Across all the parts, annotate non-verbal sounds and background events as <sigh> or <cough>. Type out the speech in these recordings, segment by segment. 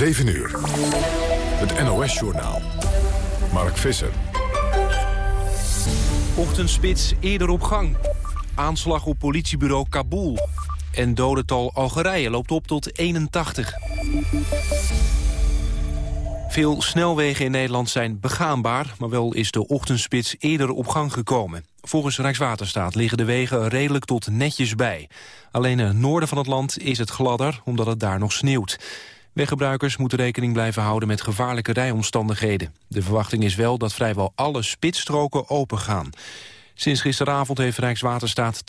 7 uur. Het NOS-journaal. Mark Visser. Ochtendspits eerder op gang. Aanslag op politiebureau Kabul. En dodental Algerije loopt op tot 81. Veel snelwegen in Nederland zijn begaanbaar... maar wel is de ochtendspits eerder op gang gekomen. Volgens Rijkswaterstaat liggen de wegen redelijk tot netjes bij. Alleen in het noorden van het land is het gladder, omdat het daar nog sneeuwt. Weggebruikers moeten rekening blijven houden met gevaarlijke rijomstandigheden. De verwachting is wel dat vrijwel alle spitsstroken open gaan. Sinds gisteravond heeft Rijkswaterstaat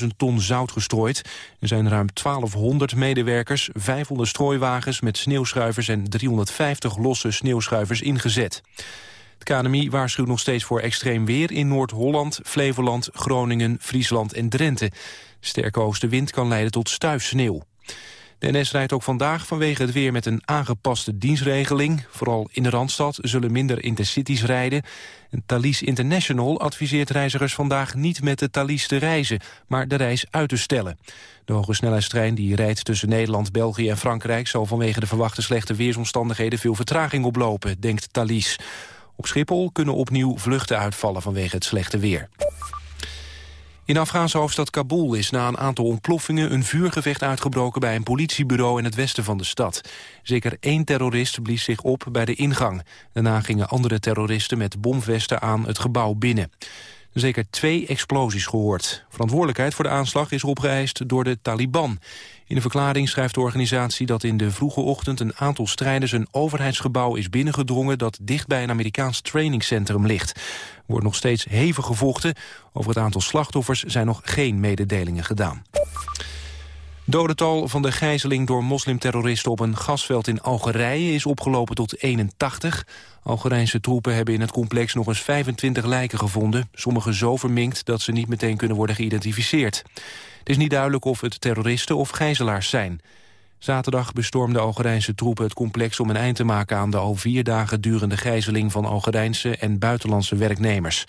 12.000 ton zout gestrooid. Er zijn ruim 1200 medewerkers, 500 strooiwagens met sneeuwschuivers... en 350 losse sneeuwschuivers ingezet. Het KNMI waarschuwt nog steeds voor extreem weer in Noord-Holland, Flevoland, Groningen, Friesland en Drenthe. Sterke oostenwind kan leiden tot stuifsneeuw. De NS rijdt ook vandaag vanwege het weer met een aangepaste dienstregeling. Vooral in de Randstad zullen minder intercities rijden. En Thalys International adviseert reizigers vandaag niet met de Thalys te reizen, maar de reis uit te stellen. De hoge snelheidstrein die rijdt tussen Nederland, België en Frankrijk zal vanwege de verwachte slechte weersomstandigheden veel vertraging oplopen, denkt Thalys. Op Schiphol kunnen opnieuw vluchten uitvallen vanwege het slechte weer. In de Afghaanse hoofdstad Kabul is na een aantal ontploffingen een vuurgevecht uitgebroken bij een politiebureau in het westen van de stad. Zeker één terrorist blies zich op bij de ingang. Daarna gingen andere terroristen met bomvesten aan het gebouw binnen. Zeker twee explosies gehoord. Verantwoordelijkheid voor de aanslag is opgeëist door de Taliban. In een verklaring schrijft de organisatie dat in de vroege ochtend... een aantal strijders een overheidsgebouw is binnengedrongen... dat dicht bij een Amerikaans trainingcentrum ligt. Er wordt nog steeds hevig gevochten. Over het aantal slachtoffers zijn nog geen mededelingen gedaan. Dodental van de gijzeling door moslimterroristen op een gasveld in Algerije is opgelopen tot 81. Algerijnse troepen hebben in het complex nog eens 25 lijken gevonden. Sommige zo verminkt dat ze niet meteen kunnen worden geïdentificeerd. Het is niet duidelijk of het terroristen of gijzelaars zijn. Zaterdag bestormden Algerijnse troepen het complex om een eind te maken aan de al vier dagen durende gijzeling van Algerijnse en buitenlandse werknemers.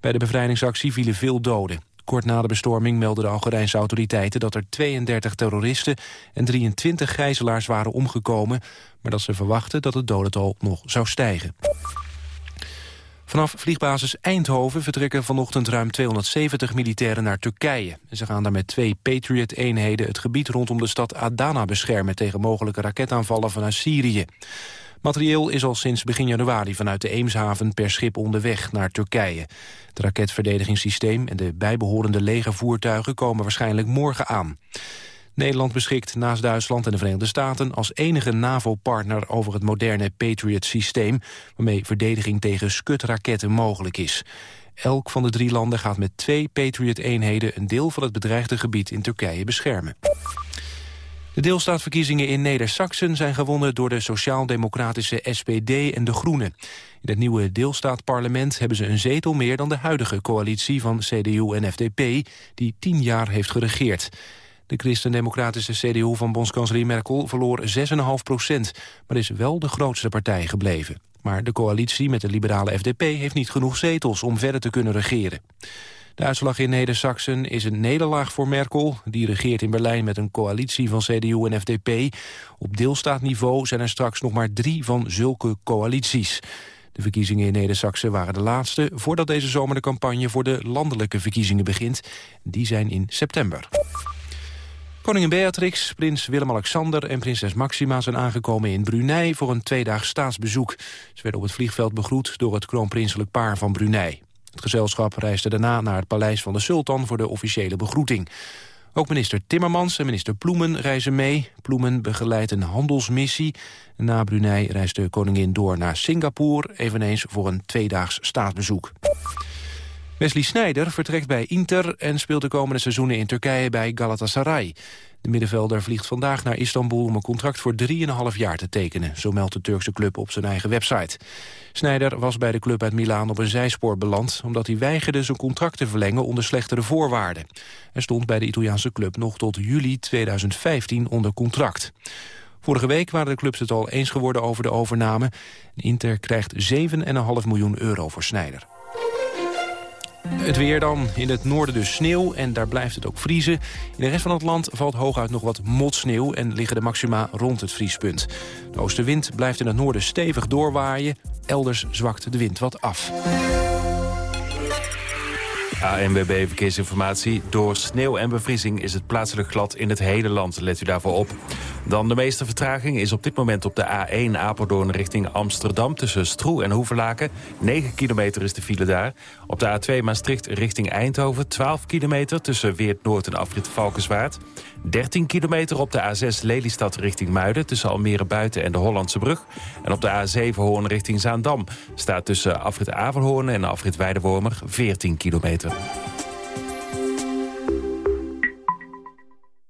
Bij de bevrijdingsactie vielen veel doden. Kort na de bestorming meldden de Algerijnse autoriteiten dat er 32 terroristen en 23 gijzelaars waren omgekomen, maar dat ze verwachten dat het dodental nog zou stijgen. Vanaf vliegbasis Eindhoven vertrekken vanochtend ruim 270 militairen naar Turkije. Ze gaan daar met twee Patriot-eenheden het gebied rondom de stad Adana beschermen tegen mogelijke raketaanvallen vanuit Syrië. Materieel is al sinds begin januari vanuit de Eemshaven per schip onderweg naar Turkije. Het raketverdedigingssysteem en de bijbehorende legervoertuigen komen waarschijnlijk morgen aan. Nederland beschikt naast Duitsland en de Verenigde Staten... als enige NAVO-partner over het moderne Patriot-systeem... waarmee verdediging tegen skutraketten mogelijk is. Elk van de drie landen gaat met twee Patriot-eenheden... een deel van het bedreigde gebied in Turkije beschermen. De deelstaatverkiezingen in Neder-Saxen zijn gewonnen door de sociaal-democratische SPD en de Groenen. In het nieuwe deelstaatparlement hebben ze een zetel meer dan de huidige coalitie van CDU en FDP, die tien jaar heeft geregeerd. De christendemocratische CDU van bondskanselier Merkel verloor 6,5 procent, maar is wel de grootste partij gebleven. Maar de coalitie met de liberale FDP heeft niet genoeg zetels om verder te kunnen regeren. De uitslag in Neder-Saxen is een nederlaag voor Merkel. Die regeert in Berlijn met een coalitie van CDU en FDP. Op deelstaatniveau zijn er straks nog maar drie van zulke coalities. De verkiezingen in Neder-Saxen waren de laatste... voordat deze zomer de campagne voor de landelijke verkiezingen begint. Die zijn in september. Koningin Beatrix, prins Willem-Alexander en prinses Maxima zijn aangekomen in Brunei voor een tweedaags staatsbezoek. Ze werden op het vliegveld begroet door het kroonprinselijk paar van Brunei. Het gezelschap reisde daarna naar het paleis van de sultan voor de officiële begroeting. Ook minister Timmermans en minister Ploemen reizen mee. Ploemen begeleidt een handelsmissie. Na Brunei reist de koningin door naar Singapore... eveneens voor een tweedaags staatsbezoek. Wesley Sneijder vertrekt bij Inter en speelt de komende seizoenen in Turkije bij Galatasaray. De middenvelder vliegt vandaag naar Istanbul om een contract voor 3,5 jaar te tekenen. Zo meldt de Turkse club op zijn eigen website. Sneijder was bij de club uit Milaan op een zijspoor beland... omdat hij weigerde zijn contract te verlengen onder slechtere voorwaarden. Hij stond bij de Italiaanse club nog tot juli 2015 onder contract. Vorige week waren de clubs het al eens geworden over de overname. Inter krijgt 7,5 miljoen euro voor Sneijder. Het weer dan. In het noorden dus sneeuw en daar blijft het ook vriezen. In de rest van het land valt hooguit nog wat motsneeuw... en liggen de maxima rond het vriespunt. De oostenwind blijft in het noorden stevig doorwaaien. Elders zwakt de wind wat af. ANWB Verkeersinformatie. Door sneeuw en bevriezing is het plaatselijk glad in het hele land. Let u daarvoor op. Dan de meeste vertraging is op dit moment op de A1 Apeldoorn richting Amsterdam... tussen Stroe en Hoevelaken. 9 kilometer is de file daar. Op de A2 Maastricht richting Eindhoven. 12 kilometer tussen Weert Noord en Afrit Valkenswaard. 13 kilometer op de A6 Lelystad richting Muiden... tussen Almere Buiten en de Hollandse Brug. En op de A7 Hoorn richting Zaandam... staat tussen Afrit Averhoorn en Afrit Weidewormer 14 kilometer.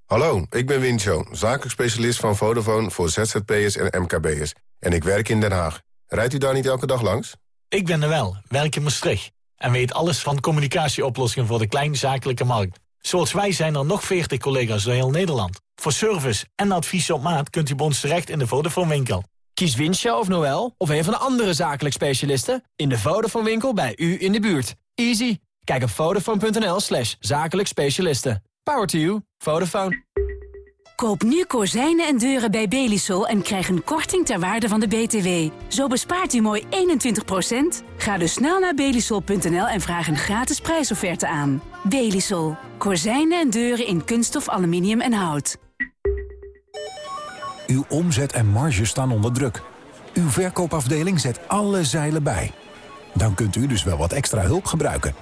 Hallo, ik ben Wincho, zakelijk specialist van Vodafone voor ZZP'ers en MKB'ers. En ik werk in Den Haag. Rijdt u daar niet elke dag langs? Ik ben er wel, werk in Maastricht. En weet alles van communicatieoplossingen voor de kleinzakelijke markt. Zoals wij zijn er nog 40 collega's door heel Nederland. Voor service en advies op maat kunt u bij ons terecht in de Vodafone winkel. Kies Winsja of Noel of een van de andere zakelijk specialisten... in de Vodafone winkel bij u in de buurt. Easy. Kijk op vodafone.nl slash zakelijk specialisten. Power to you. Vodafone. Koop nu kozijnen en deuren bij Belisol en krijg een korting ter waarde van de BTW. Zo bespaart u mooi 21%. Ga dus snel naar belisol.nl en vraag een gratis prijsofferte aan. Belisol. Kozijnen en deuren in kunststof, aluminium en hout. Uw omzet en marge staan onder druk. Uw verkoopafdeling zet alle zeilen bij. Dan kunt u dus wel wat extra hulp gebruiken.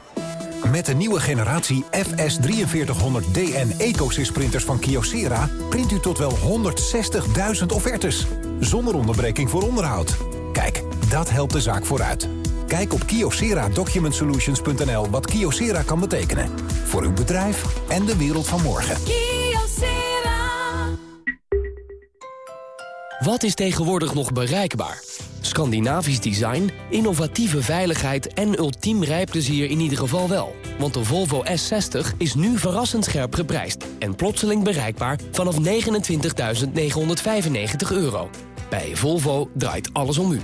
Met de nieuwe generatie FS4300DN EcoSys printers van Kyocera... print u tot wel 160.000 offertes. Zonder onderbreking voor onderhoud. Kijk, dat helpt de zaak vooruit. Kijk op kyocera-documentsolutions.nl wat Kyocera kan betekenen. Voor uw bedrijf en de wereld van morgen. Wat is tegenwoordig nog bereikbaar? Scandinavisch design, innovatieve veiligheid en ultiem rijplezier in ieder geval wel. Want de Volvo S60 is nu verrassend scherp geprijsd... en plotseling bereikbaar vanaf 29.995 euro. Bij Volvo draait alles om u.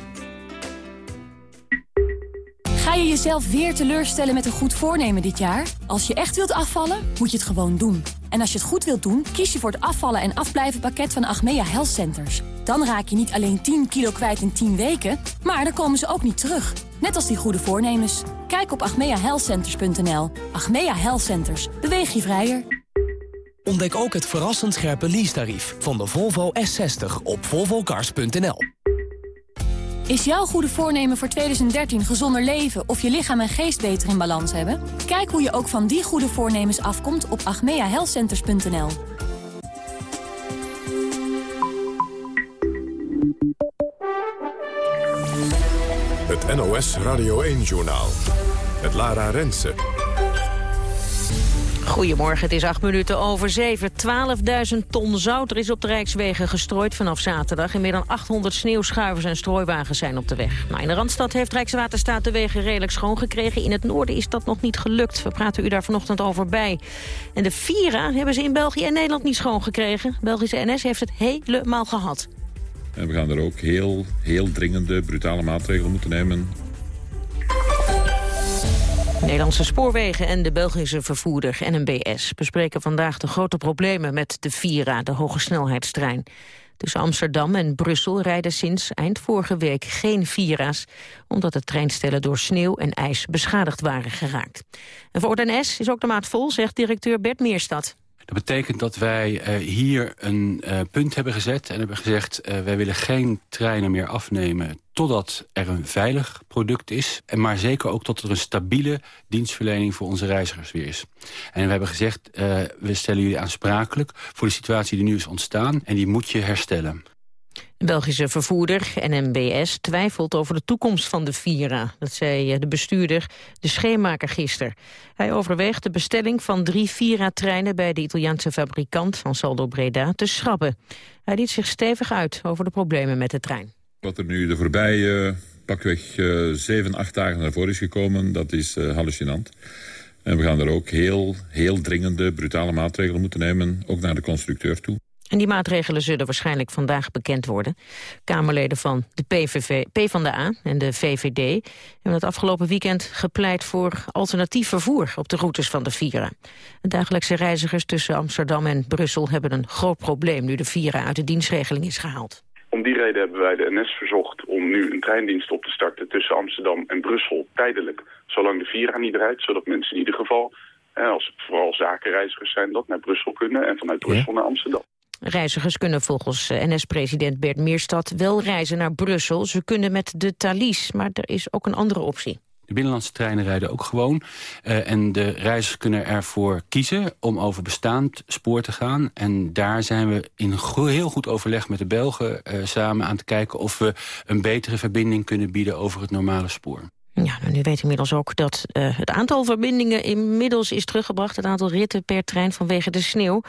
Ga je jezelf weer teleurstellen met een goed voornemen dit jaar? Als je echt wilt afvallen, moet je het gewoon doen. En als je het goed wilt doen, kies je voor het afvallen en afblijven pakket van Achmea Health Centers. Dan raak je niet alleen 10 kilo kwijt in 10 weken, maar dan komen ze ook niet terug. Net als die goede voornemens. Kijk op achmeahealthcenters.nl. Achmea Health Centers. Beweeg je vrijer. Ontdek ook het verrassend scherpe leasetarief van de Volvo S60 op volvocars.nl. Is jouw goede voornemen voor 2013 gezonder leven of je lichaam en geest beter in balans hebben? Kijk hoe je ook van die goede voornemens afkomt op agmeahealthcenters.nl. Het NOS Radio 1-journaal. Het Lara Rensen. Goedemorgen, het is acht minuten over zeven. 12.000 ton zout is op de Rijkswegen gestrooid vanaf zaterdag. En meer dan 800 sneeuwschuivers en strooiwagens zijn op de weg. Nou, in de Randstad heeft Rijkswaterstaat de wegen redelijk schoongekregen. In het noorden is dat nog niet gelukt. We praten u daar vanochtend over bij. En de Vira hebben ze in België en Nederland niet schoongekregen. Belgische NS heeft het helemaal gehad. En we gaan er ook heel, heel dringende, brutale maatregelen moeten nemen Nederlandse spoorwegen en de Belgische vervoerder NMBS bespreken vandaag de grote problemen met de Vira, de hogesnelheidstrein. Tussen Amsterdam en Brussel rijden sinds eind vorige week geen Vira's... omdat de treinstellen door sneeuw en ijs beschadigd waren geraakt. En voor is ook de maat vol, zegt directeur Bert Meerstad. Dat betekent dat wij uh, hier een uh, punt hebben gezet en hebben gezegd... Uh, wij willen geen treinen meer afnemen totdat er een veilig product is... en maar zeker ook tot er een stabiele dienstverlening voor onze reizigers weer is. En we hebben gezegd, we stellen jullie aansprakelijk voor de situatie die nu is ontstaan... en die moet je herstellen. De Belgische vervoerder, NMBS, twijfelt over de toekomst van de Vira. Dat zei eh, de bestuurder De Scheemaker gisteren. Hij overweegt de bestelling van drie Vira-treinen... bij de Italiaanse fabrikant van Saldo Breda te schrappen. Hij liet zich stevig uit over de problemen met de trein. Wat er nu de voorbije pakweg uh, zeven, acht dagen naar voren is gekomen... dat is hallucinant. En we gaan er ook heel, heel dringende, brutale maatregelen moeten nemen... ook naar de constructeur toe. En die maatregelen zullen waarschijnlijk vandaag bekend worden. Kamerleden van de PVV, PvdA en de VVD hebben het afgelopen weekend gepleit voor alternatief vervoer op de routes van de Vira. De dagelijkse reizigers tussen Amsterdam en Brussel hebben een groot probleem nu de Vira uit de dienstregeling is gehaald. Om die reden hebben wij de NS verzocht om nu een treindienst op te starten tussen Amsterdam en Brussel tijdelijk, zolang de Vira niet rijdt, zodat mensen in ieder geval, als het vooral zakenreizigers zijn, dat naar Brussel kunnen en vanuit Brussel naar Amsterdam. Reizigers kunnen volgens eh, NS-president Bert Meerstad wel reizen naar Brussel. Ze kunnen met de Thalys, maar er is ook een andere optie. De binnenlandse treinen rijden ook gewoon. Uh, en de reizigers kunnen ervoor kiezen om over bestaand spoor te gaan. En daar zijn we in heel goed overleg met de Belgen uh, samen aan te kijken... of we een betere verbinding kunnen bieden over het normale spoor. Ja, nou, nu weet inmiddels ook dat uh, het aantal verbindingen inmiddels is teruggebracht. Het aantal ritten per trein vanwege de sneeuw.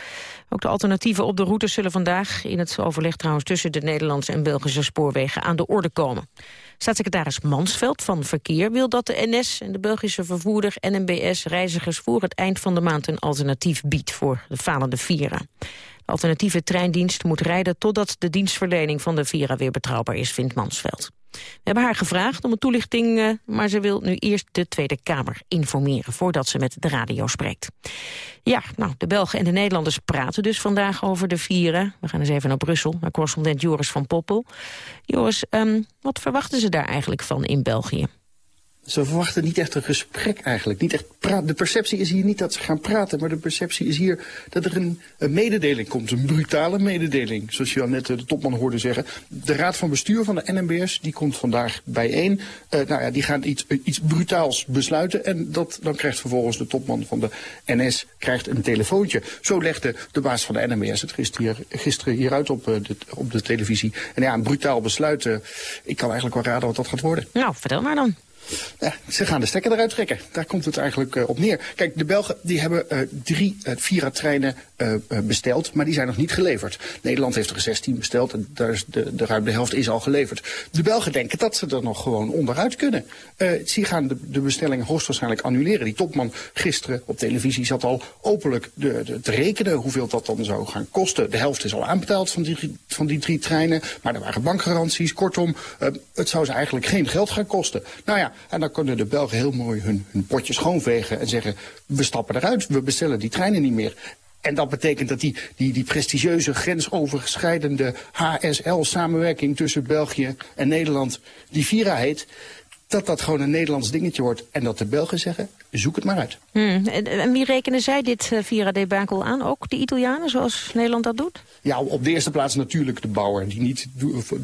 Ook de alternatieven op de route zullen vandaag in het overleg trouwens tussen de Nederlandse en Belgische spoorwegen aan de orde komen. Staatssecretaris Mansveld van Verkeer wil dat de NS en de Belgische vervoerder NMBS reizigers voor het eind van de maand een alternatief biedt voor de falende Vira. Alternatieve treindienst moet rijden totdat de dienstverlening van de Vira weer betrouwbaar is, vindt Mansveld. We hebben haar gevraagd om een toelichting, uh, maar ze wil nu eerst de Tweede Kamer informeren voordat ze met de radio spreekt. Ja, nou, de Belgen en de Nederlanders praten dus vandaag over de vieren. We gaan eens even naar Brussel, naar correspondent Joris van Poppel. Joris, um, wat verwachten ze daar eigenlijk van in België? Ze verwachten niet echt een gesprek eigenlijk. Niet echt. De perceptie is hier niet dat ze gaan praten, maar de perceptie is hier dat er een, mededeling komt. Een brutale mededeling, zoals je al net de topman hoorde zeggen. De raad van bestuur van de NMBS die komt vandaag bijeen. Uh, nou ja, die gaan iets, iets brutaals besluiten. En dat, dan krijgt vervolgens de topman van de NS krijgt een telefoontje. Zo legde de baas van de NMBS het gisteren, gisteren hieruit op, de, op de televisie. En ja, een brutaal besluit. Ik kan eigenlijk wel raden wat dat gaat worden. Nou, vertel maar dan. Ze gaan de stekker eruit trekken. Daar komt het eigenlijk uh, op neer. Kijk, de Belgen die hebben uh, drie uh, Vira-treinen besteld, maar die zijn nog niet geleverd. Nederland heeft er 16 besteld en daar is de, de ruim de helft is al geleverd. De Belgen denken dat ze er nog gewoon onderuit kunnen. ze gaan de, de bestelling hoogstwaarschijnlijk annuleren. Die topman gisteren op televisie zat al openlijk de, de, te rekenen hoeveel dat dan zou gaan kosten. De helft is al aanbetaald van die, van die drie treinen, maar er waren bankgaranties. Kortom, het zou ze eigenlijk geen geld gaan kosten. Nou ja, en dan kunnen de Belgen heel mooi hun, hun potje schoonvegen en zeggen... we stappen eruit, we bestellen die treinen niet meer. En dat betekent dat die, die, die prestigieuze grensoverschrijdende HSL-samenwerking tussen België en Nederland, die Vira heet, dat dat gewoon een Nederlands dingetje wordt. En dat de Belgen zeggen, zoek het maar uit. Hmm. En, wie rekenen zij dit uh, Vira-debakel aan? Ook de Italianen, zoals Nederland dat doet? Ja, op de eerste plaats natuurlijk de bouwer, die niet,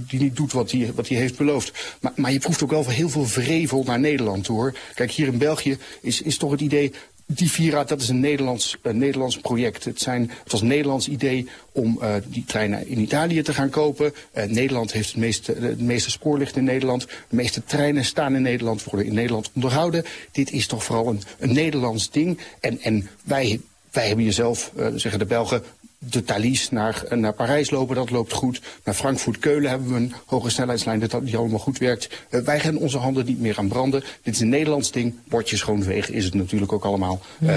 die niet doet wat hij wat heeft beloofd. Maar, maar je proeft ook wel heel veel vrevel naar Nederland, hoor. Kijk, hier in België is, is toch het idee die Vira, dat is een Nederlands, Nederlands project. Het, zijn, het was een Nederlands idee om uh, die treinen in Italië te gaan kopen. Uh, Nederland heeft het meeste, de meeste spoorlichten in Nederland. De meeste treinen staan in Nederland, worden in Nederland onderhouden. Dit is toch vooral een, een Nederlands ding. En, en wij, wij hebben jezelf, zeggen de Belgen, de Thalys naar, naar Parijs lopen, dat loopt goed. Naar Frankfurt-Keulen hebben we een hoge snelheidslijn die allemaal goed werkt. Uh, wij gaan onze handen niet meer aan branden. Dit is een Nederlands ding. Bordjes schoonvegen is het natuurlijk ook allemaal. Uh,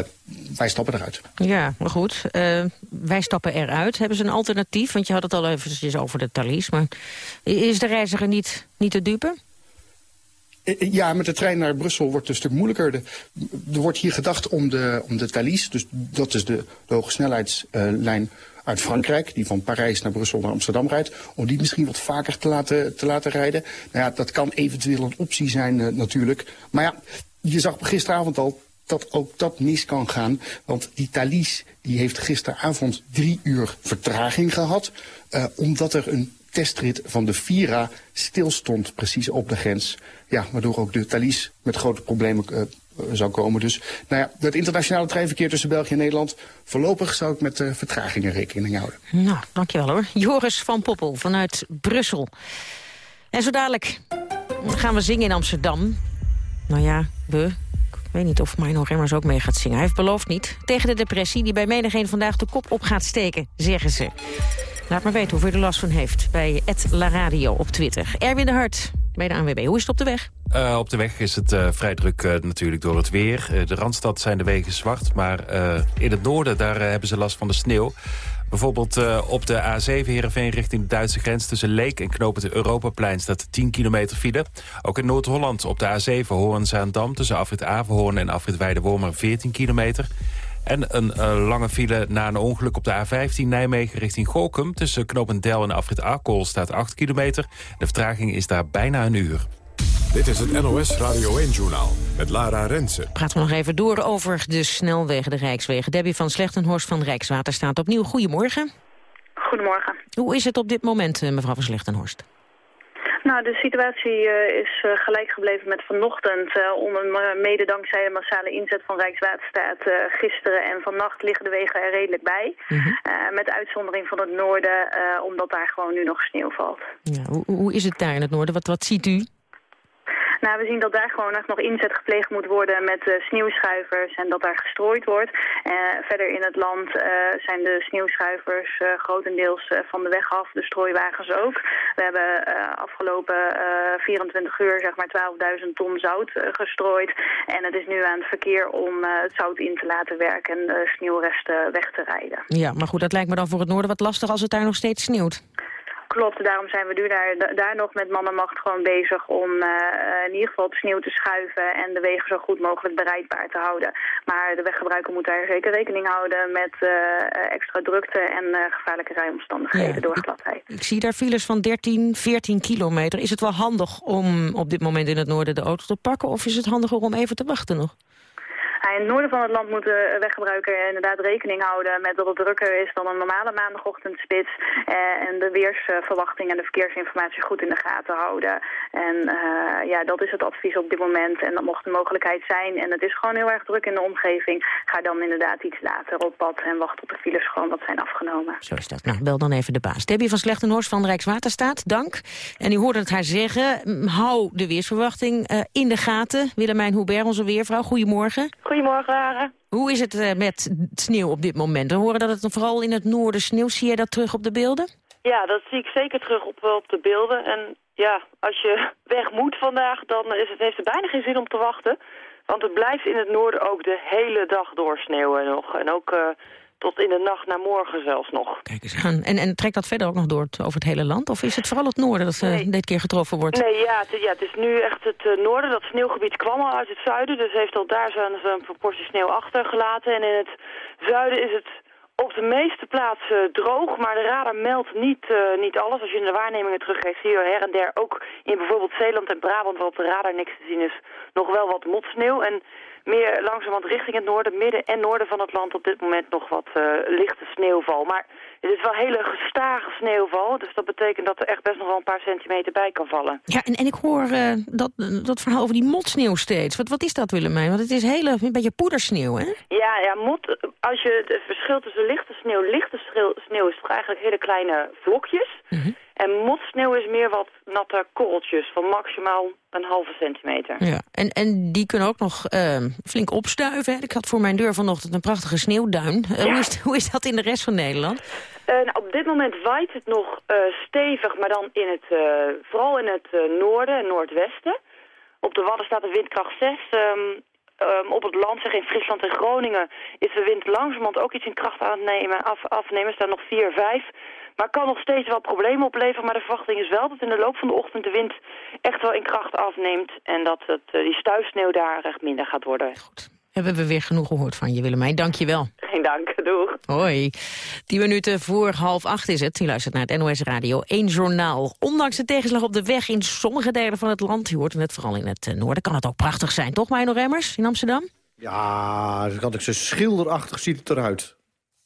wij stappen eruit. Ja, maar goed. Uh, wij stappen eruit. Hebben ze een alternatief? Want je had het al eventjes over de Thalys. Maar is de reiziger niet, niet te dupe? Ja, met de trein naar Brussel wordt het een stuk moeilijker. Er wordt hier gedacht om de, om de Thalys, dus dat is de, de hogesnelheidslijn uit Frankrijk, die van Parijs naar Brussel naar Amsterdam rijdt, om die misschien wat vaker te laten, te laten rijden. Nou ja, dat kan eventueel een optie zijn uh, natuurlijk. Maar ja, je zag gisteravond al dat ook dat mis kan gaan. Want die Thalys die heeft gisteravond drie uur vertraging gehad. Uh, omdat er een testrit van de Vira stilstond precies op de grens. Ja, waardoor ook de Thalys met grote problemen uh, zou komen. Dus nou ja, het internationale treinverkeer tussen België en Nederland... voorlopig zou ik met uh, vertragingen rekening houden. Nou, dankjewel hoor. Joris van Poppel vanuit Brussel. En zo dadelijk gaan we zingen in Amsterdam. Nou ja, we, ik weet niet of Mino Remmers ook mee gaat zingen. Hij heeft beloofd niet. Tegen de depressie die bij menigeen vandaag de kop op gaat steken, zeggen ze. Laat maar weten hoeveel u er last van heeft bij La Radio op Twitter. Erwin de Hart bij de ANWB. Hoe is het op de weg? Uh, op de weg is het uh, vrij druk uh, natuurlijk door het weer. de Randstad zijn de wegen zwart, maar in het noorden daar hebben ze last van de sneeuw. Bijvoorbeeld op de A7 Heerenveen richting de Duitse grens... tussen Leek en Knoop het Europaplein staat 10 kilometer file. Ook in Noord-Holland op de A7 Hoorn-Zaandam... tussen afrit Averhoorn en afrit Weidewormer 14 kilometer. En een lange file na een ongeluk op de A15 Nijmegen richting Gorkum... tussen Knopendel en afrit Arkel staat 8 kilometer. De vertraging is daar bijna een uur. Dit is het NOS Radio 1-journaal met Lara Rensen. Praten we nog even door over de snelwegen, de Rijkswegen. Debbie van Slechtenhorst van Rijkswaterstaat opnieuw. Goedemorgen. Goedemorgen. Hoe is het op dit moment, eh, mevrouw van Slechtenhorst? Nou, de situatie uh, is uh, gelijk gebleven met vanochtend. Uh, onder, mede dankzij de massale inzet van Rijkswaterstaat gisteren en vannacht liggen de wegen er redelijk bij. -hmm. met uitzondering van het noorden, omdat daar gewoon nu nog sneeuw valt. Ja, hoe, hoe, is het daar in het noorden? Wat, wat ziet u? Nou, we zien dat daar gewoon nog inzet gepleegd moet worden met uh, sneeuwschuivers en dat daar gestrooid wordt. Uh, verder in het land uh, zijn de sneeuwschuivers grotendeels van de weg af, de strooiwagens ook. We hebben afgelopen 24 uur zeg maar 12.000 ton zout gestrooid. En het is nu aan het verkeer om het zout in te laten werken en de sneeuwresten weg te rijden. Ja, maar goed, dat lijkt me dan voor het noorden wat lastig als het daar nog steeds sneeuwt. Klopt, daarom zijn we nu daar, daar nog met man en macht gewoon bezig om uh, in ieder geval de sneeuw te schuiven en de wegen zo goed mogelijk bereidbaar te houden. Maar de weggebruiker moet daar zeker rekening houden met uh, extra drukte en uh, gevaarlijke rijomstandigheden ja, door gladheid. Ik, ik, zie daar files van 13, 14 kilometer. Is het wel handig om op dit moment in het noorden de auto te pakken of is het handiger om even te wachten nog? In het noorden van het land moet de weggebruiker inderdaad rekening houden met dat het drukker is dan een normale maandagochtendspits. Eh, en de weersverwachting en de verkeersinformatie goed in de gaten houden. En uh, ja, dat is het advies op dit moment. En dat mocht de mogelijkheid zijn en het is gewoon heel erg druk in de omgeving. Ga dan inderdaad iets later op pad en wacht tot de files gewoon wat zijn afgenomen. Zo is dat. Nou, bel dan even de baas. Debbie van Slechtenhorst van Rijkswaterstaat, dank. En u hoorde het haar zeggen, hou de weersverwachting uh, in de gaten. Willemijn Hubert, onze weervrouw, goedemorgen. Goedemorgen, Lara. Hoe is het uh, met sneeuw op dit moment? We horen dat het vooral in het noorden sneeuw. Zie je dat terug op de beelden? Ja, dat zie ik zeker terug op, op de beelden. En ja, als je <laughs> weg moet vandaag, dan is het, heeft het bijna geen zin om te wachten. Want het blijft in het noorden ook de hele dag doorsneeuwen nog. En ook uh, tot in de nacht naar morgen zelfs nog. Kijk eens aan. En, en trekt dat verder ook nog door over het hele land? Of is het vooral het noorden dat uh, nee. dit keer getroffen wordt? Nee, ja, het, ja, het is nu echt het uh, noorden. Dat sneeuwgebied kwam al uit het zuiden. Dus heeft al daar zijn, zijn proportie sneeuw achtergelaten. En in het zuiden is het op de meeste plaatsen droog, maar de radar meldt niet, uh, niet alles. Als je in de waarnemingen terugkijkt, zie je her en der ook in bijvoorbeeld Zeeland en Brabant, waar op de radar niks te zien is, nog wel wat motsneeuw. En meer langzamerhand richting het noorden, midden en noorden van het land op dit moment nog wat uh, lichte sneeuwval. Maar het is wel hele gestage sneeuwval, dus dat betekent dat er echt best nog wel een paar centimeter bij kan vallen. Ja, en, en ik hoor uh, dat, dat verhaal over die motsneeuw steeds. Wat, wat is dat, Willemijn? Want het is hele, een beetje poedersneeuw, hè? Ja, ja, mot, als je het verschil tussen lichte sneeuw, lichte sneeuw is toch eigenlijk hele kleine vlokjes. Mm -hmm. En motsneeuw is meer wat natte korreltjes van maximaal een halve centimeter. Ja, en, en die kunnen ook nog uh, flink opstuiven. Hè? Ik had voor mijn deur vanochtend een prachtige sneeuwduin. Uh, ja. hoe, is, hoe is dat in de rest van Nederland? Uh, nou, op dit moment waait het nog stevig, maar dan in het, vooral in het noorden en noordwesten. Op de Wadden staat de windkracht 6. Um, Um, op het land, zeg in Friesland en Groningen, is de wind langzamerhand ook iets in kracht aan het nemen, af, afnemen. Er staan nog 4, 5. Maar kan nog steeds wel problemen opleveren. Maar de verwachting is wel dat in de loop van de ochtend de wind echt wel in kracht afneemt. En dat het, uh, die stuifsneeuw daar echt minder gaat worden. Goed. Hebben we weer genoeg gehoord van je, Willemijn. Dank je wel. Geen dank, doeg. Hoi. Tien minuten voor half acht is het. U luistert naar het NOS Radio 1 Journaal. Ondanks de tegenslag op de weg in sommige delen van het land... u hoort het vooral in het noorden, kan het ook prachtig zijn. Toch, Mino Remmers, in Amsterdam? Ja, dat kan ik zo schilderachtig ziet het eruit.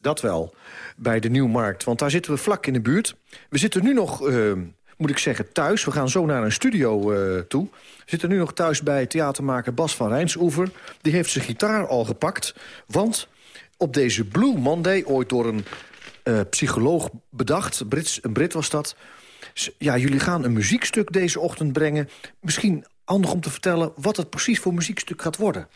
Dat wel, bij de Nieuwmarkt. Want daar zitten we vlak in de buurt. We zitten nu nog, uh, moet ik zeggen, thuis. We gaan zo naar een studio uh, toe. We zitten nu nog thuis bij theatermaker Bas van Rijnsoever. Die heeft zijn gitaar al gepakt. Want op deze Blue Monday, ooit door een uh, psycholoog bedacht... Brits, een Brit was dat... Ja, jullie gaan een muziekstuk deze ochtend brengen. Misschien handig om te vertellen wat het precies voor muziekstuk gaat worden.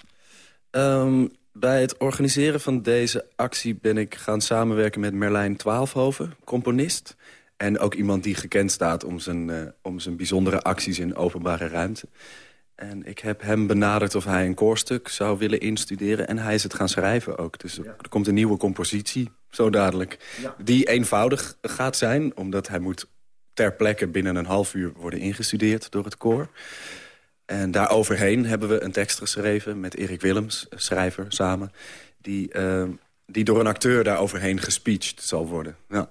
Um, bij het organiseren van deze actie ben ik gaan samenwerken met Merlijn Twaalfhoven, componist. En ook iemand die gekend staat om zijn, uh, om zijn bijzondere acties in openbare ruimte. En ik heb hem benaderd of hij een koorstuk zou willen instuderen. En hij is het gaan schrijven ook. Dus er, er komt een nieuwe compositie, zo dadelijk. Ja. Die eenvoudig gaat zijn, omdat hij moet ter plekke binnen een half uur worden ingestudeerd door het koor. En daaroverheen hebben we een tekst geschreven met Erik Willems, schrijver, samen. Die, uh, die door een acteur daaroverheen gespeecht zal worden. Ja.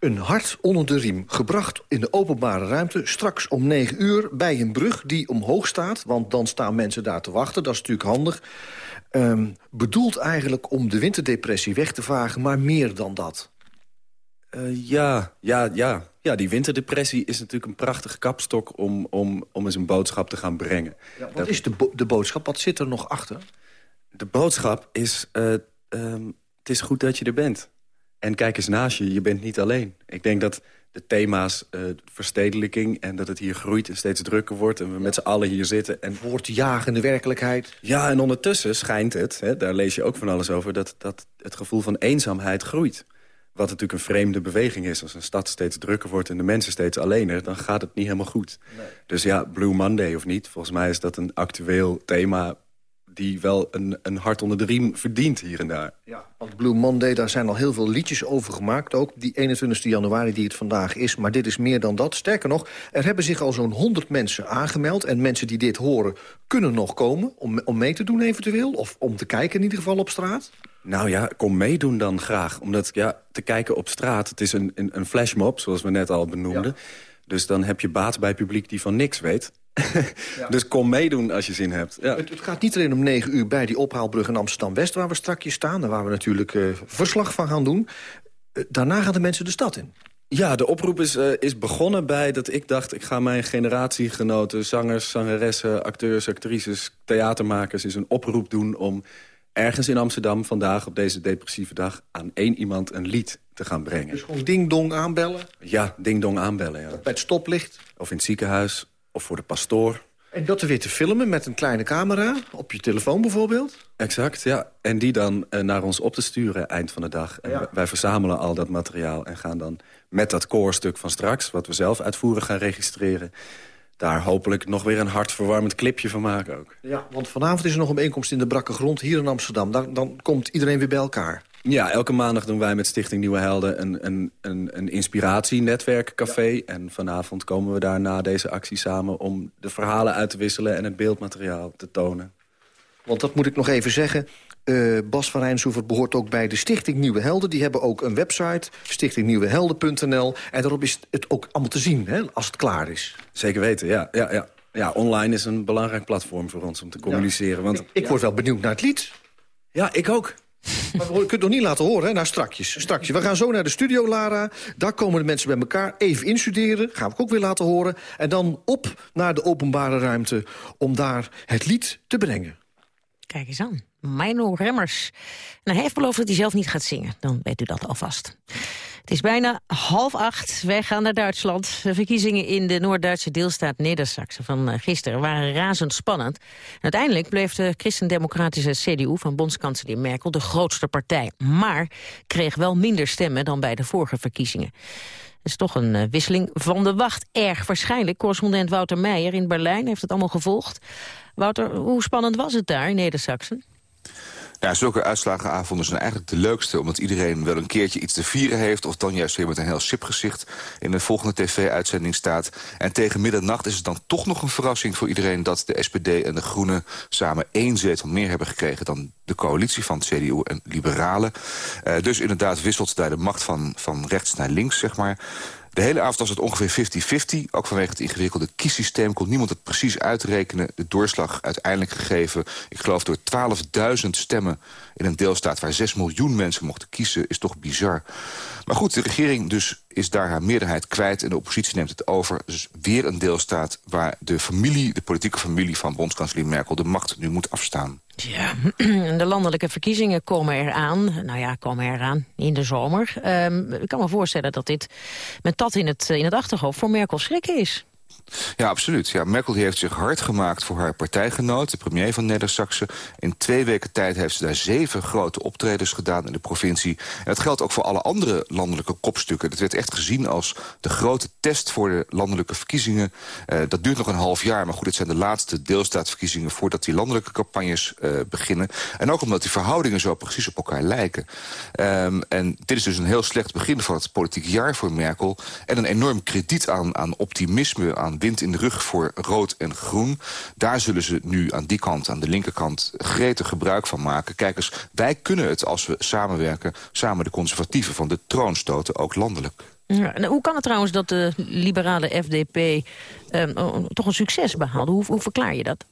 Een hart onder de riem, gebracht in de openbare ruimte... straks om 9 uur bij een brug die omhoog staat... want dan staan mensen daar te wachten, dat is natuurlijk handig. Um, bedoeld eigenlijk om de winterdepressie weg te vagen, maar meer dan dat. Uh, ja, ja, ja. Ja, die winterdepressie is natuurlijk een prachtige kapstok... om, om, om eens een boodschap te gaan brengen. Ja, wat dat... is de, bo de boodschap? Wat zit er nog achter? De boodschap is... Uh, um, het is goed dat je er bent. En kijk eens naast je, je bent niet alleen. Ik denk dat de thema's uh, verstedelijking en dat het hier groeit en steeds drukker wordt... en we met z'n allen hier zitten. En... Voortjagende werkelijkheid. Ja, en ondertussen schijnt het, hè, daar lees je ook van alles over... Dat, dat het gevoel van eenzaamheid groeit. Wat natuurlijk een vreemde beweging is. Als een stad steeds drukker wordt en de mensen steeds alleener... dan gaat het niet helemaal goed. Nee. Dus ja, Blue Monday of niet. Volgens mij is dat een actueel thema die wel een, een hart onder de riem verdient hier en daar. Ja, want Blue Monday, daar zijn al heel veel liedjes over gemaakt. Ook die 21 januari die het vandaag is. Maar dit is meer dan dat. Sterker nog, er hebben zich al zo'n 100 mensen aangemeld. En mensen die dit horen kunnen nog komen om, om mee te doen eventueel. Of om te kijken in ieder geval op straat. Nou ja, kom meedoen dan graag. Omdat ja, te kijken op straat, het is een, een, een flashmob, zoals we net al benoemden. Ja. Dus dan heb je baat bij publiek die van niks weet. <laughs> ja. Dus kom meedoen als je zin hebt. Ja. Het, het, gaat niet alleen om 9 uur bij die ophaalbrug in Amsterdam-West... waar we strakjes staan en waar we natuurlijk uh, verslag van gaan doen. Uh, daarna gaan de mensen de stad in. Ja, de oproep is, uh, is begonnen bij dat ik dacht... ik ga mijn generatiegenoten, zangers, zangeressen, acteurs, actrices... theatermakers, is een oproep doen om ergens in Amsterdam vandaag... op deze depressieve dag aan één iemand een lied te gaan brengen. Dus gewoon ding-dong aanbellen? Ja, ding-dong aanbellen, ja. Bij het stoplicht? Of in het ziekenhuis, of voor de pastoor. En dat er weer te filmen met een kleine camera, op je telefoon bijvoorbeeld? Exact, ja. En die dan uh, naar ons op te sturen eind van de dag. En ja. wij verzamelen al dat materiaal en gaan dan met dat koorstuk van straks... wat we zelf uitvoerig gaan registreren daar hopelijk nog weer een hartverwarmend clipje van maken ook. Ja, want vanavond is er nog een bijeenkomst in de Brakke Grond hier in Amsterdam. Dan, dan komt iedereen weer bij elkaar. Ja, elke maandag doen wij met Stichting Nieuwe Helden een, een, een, een inspiratienetwerkcafé. Ja. En vanavond komen we daar na deze actie samen om de verhalen uit te wisselen en het beeldmateriaal te tonen. Want dat moet ik nog even zeggen. Uh, Bas van Rijnshoever behoort ook bij de Stichting Nieuwe Helden. Die hebben ook een website, stichtingnieuwehelden.nl. En daarop is het ook allemaal te zien, hè, als het klaar is. Zeker weten, ja. ja, ja. ja online is een belangrijk platform voor ons om te communiceren. Ja. Want, ik, ik word wel benieuwd naar het lied. Ja, ik ook. Maar we kunnen het nog niet laten horen, hè? Nou, strakjes, strakjes. We gaan zo naar de studio, Lara. Daar komen de mensen bij elkaar. Even instuderen, gaan we ook weer laten horen. En dan op naar de openbare ruimte om daar het lied te brengen. Kijk eens aan. Mino Remmers. Nou, hij heeft beloofd dat hij zelf niet gaat zingen. Dan weet u dat alvast. Het is bijna half acht. Wij gaan naar Duitsland. De verkiezingen in de Noord-Duitse deelstaat Neder-Saxen van eh, gisteren waren razendspannend. En uiteindelijk bleef de christendemocratische CDU van bondskanselier Merkel de grootste partij. Maar kreeg wel minder stemmen dan bij de vorige verkiezingen. Het is toch een uh, wisseling van de wacht. Erg waarschijnlijk. Correspondent Wouter Meijer in Berlijn heeft het allemaal gevolgd. Wouter, hoe spannend was het daar in Neder-Saxen? Ja, zulke uitslagenavonden zijn eigenlijk de leukste... omdat iedereen wel een keertje iets te vieren heeft... of dan juist weer met een heel sipgezicht in de volgende tv-uitzending staat. En tegen middernacht is het dan toch nog een verrassing voor iedereen... dat de SPD en de Groenen samen één zetel meer hebben gekregen... dan de coalitie van CDU en Liberalen. Uh, dus inderdaad wisselt daar de macht van, van rechts naar links, zeg maar... De hele avond was het ongeveer 50-50. Ook vanwege het ingewikkelde kiessysteem kon niemand het precies uitrekenen. De doorslag uiteindelijk gegeven, ik geloof door 12.000 stemmen... in een deelstaat waar 6 miljoen mensen mochten kiezen, is toch bizar. Maar goed, de regering dus is daar haar meerderheid kwijt... en de oppositie neemt het over. Dus weer een deelstaat waar de familie, de politieke familie van bondskanselier Merkel... de macht nu moet afstaan. Ja, <clears throat> de landelijke verkiezingen komen eraan. Nou ja, komen eraan in de zomer. Um, ik kan me voorstellen dat dit met dat in het, in het achterhoofd voor Merkel schrikken is. Ja, absoluut. Ja, Merkel heeft zich hard gemaakt voor haar partijgenoot... de premier van Neder-Saxe. In twee weken tijd heeft ze daar zeven grote optredens gedaan in de provincie. En dat geldt ook voor alle andere landelijke kopstukken. Dat werd echt gezien als de grote test voor de landelijke verkiezingen. Uh, dat duurt nog een half jaar, maar goed, het zijn de laatste deelstaatsverkiezingen... voordat die landelijke campagnes uh, beginnen. En ook omdat die verhoudingen zo precies op elkaar lijken. Um, en dit is dus een heel slecht begin van het politieke jaar voor Merkel... en een enorm krediet aan, aan optimisme, aan wind in de rug voor rood en groen. Daar zullen ze nu aan die kant, aan de linkerkant, gretig gebruik van maken. Kijk eens, wij kunnen het als we samenwerken... samen de conservatieven van de troon stoten, ook landelijk. Ja, hoe kan het trouwens dat de liberale FDP eh, toch een succes behaalde? Hoe, hoe verklaar je dat?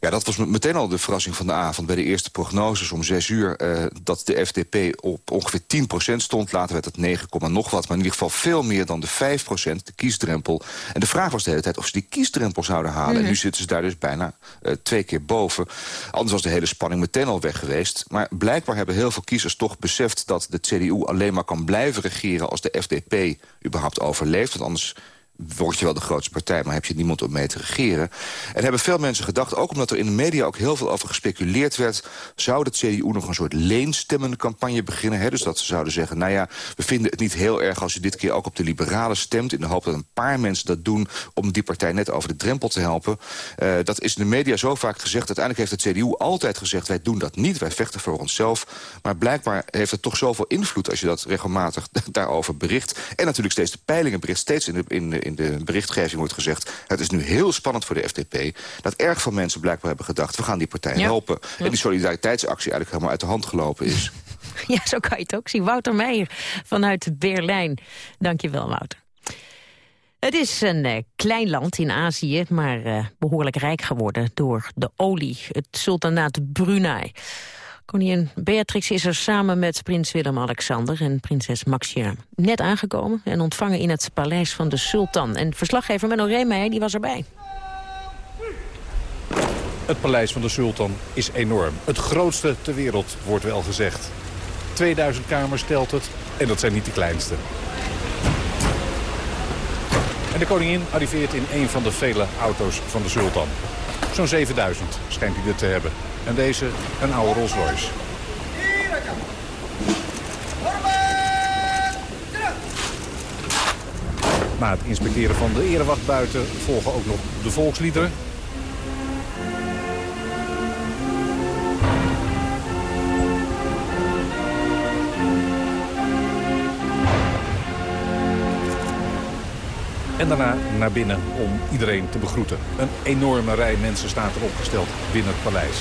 Ja, dat was meteen al de verrassing van de avond. Bij de eerste prognoses om 6 uur... Uh, dat de FDP op ongeveer 10% stond. Later werd het 9, nog wat. Maar in ieder geval veel meer dan de 5% de kiesdrempel. En de vraag was de hele tijd of ze die kiesdrempel zouden halen. Mm -hmm. En nu zitten ze daar dus bijna uh, twee keer boven. Anders was de hele spanning meteen al weg geweest. Maar blijkbaar hebben heel veel kiezers toch beseft... dat de CDU alleen maar kan blijven regeren... als de FDP überhaupt overleeft. Want anders word je wel de grootste partij, maar heb je niemand om mee te regeren. En hebben veel mensen gedacht, ook omdat er in de media ook heel veel over gespeculeerd werd... zou de CDU nog een soort leenstemmencampagne beginnen. Hè? Dus dat ze zouden zeggen, nou ja, we vinden het niet heel erg... als je dit keer ook op de liberalen stemt... in de hoop dat een paar mensen dat doen om die partij net over de drempel te helpen. Uh, dat is in de media zo vaak gezegd. Uiteindelijk heeft de CDU altijd gezegd, wij doen dat niet. Wij vechten voor onszelf. Maar blijkbaar heeft het toch zoveel invloed als je dat regelmatig <laughs> daarover bericht. En natuurlijk steeds de peilingen bericht steeds in de, in de in de berichtgeving wordt gezegd... het is nu heel spannend voor de FDP... dat erg veel mensen blijkbaar hebben gedacht... we gaan die partij ja. helpen. Ja. En die solidariteitsactie eigenlijk helemaal uit de hand gelopen is. <laughs> Ja, zo kan je het ook zien. Wouter Meijer vanuit Berlijn. Dank je wel, Wouter. Het is een uh, klein land in Azië, maar uh, behoorlijk rijk geworden door de olie. Het sultanaat Brunei. Koningin Beatrix is er samen met prins Willem-Alexander en prinses Maxima net aangekomen en ontvangen in het paleis van de sultan. En verslaggever Menno die was erbij. Het paleis van de sultan is enorm. Het grootste ter wereld, wordt wel gezegd. 2000 kamers stelt het en dat zijn niet de kleinste. En de koningin arriveert in een van de vele auto's van de sultan. Zo'n 7000 schijnt hij er te hebben. En deze een oude Rolls Royce. Na het inspecteren van de erewacht buiten volgen ook nog de volksliederen. En daarna naar binnen om iedereen te begroeten. Een enorme rij mensen staat er opgesteld binnen het paleis.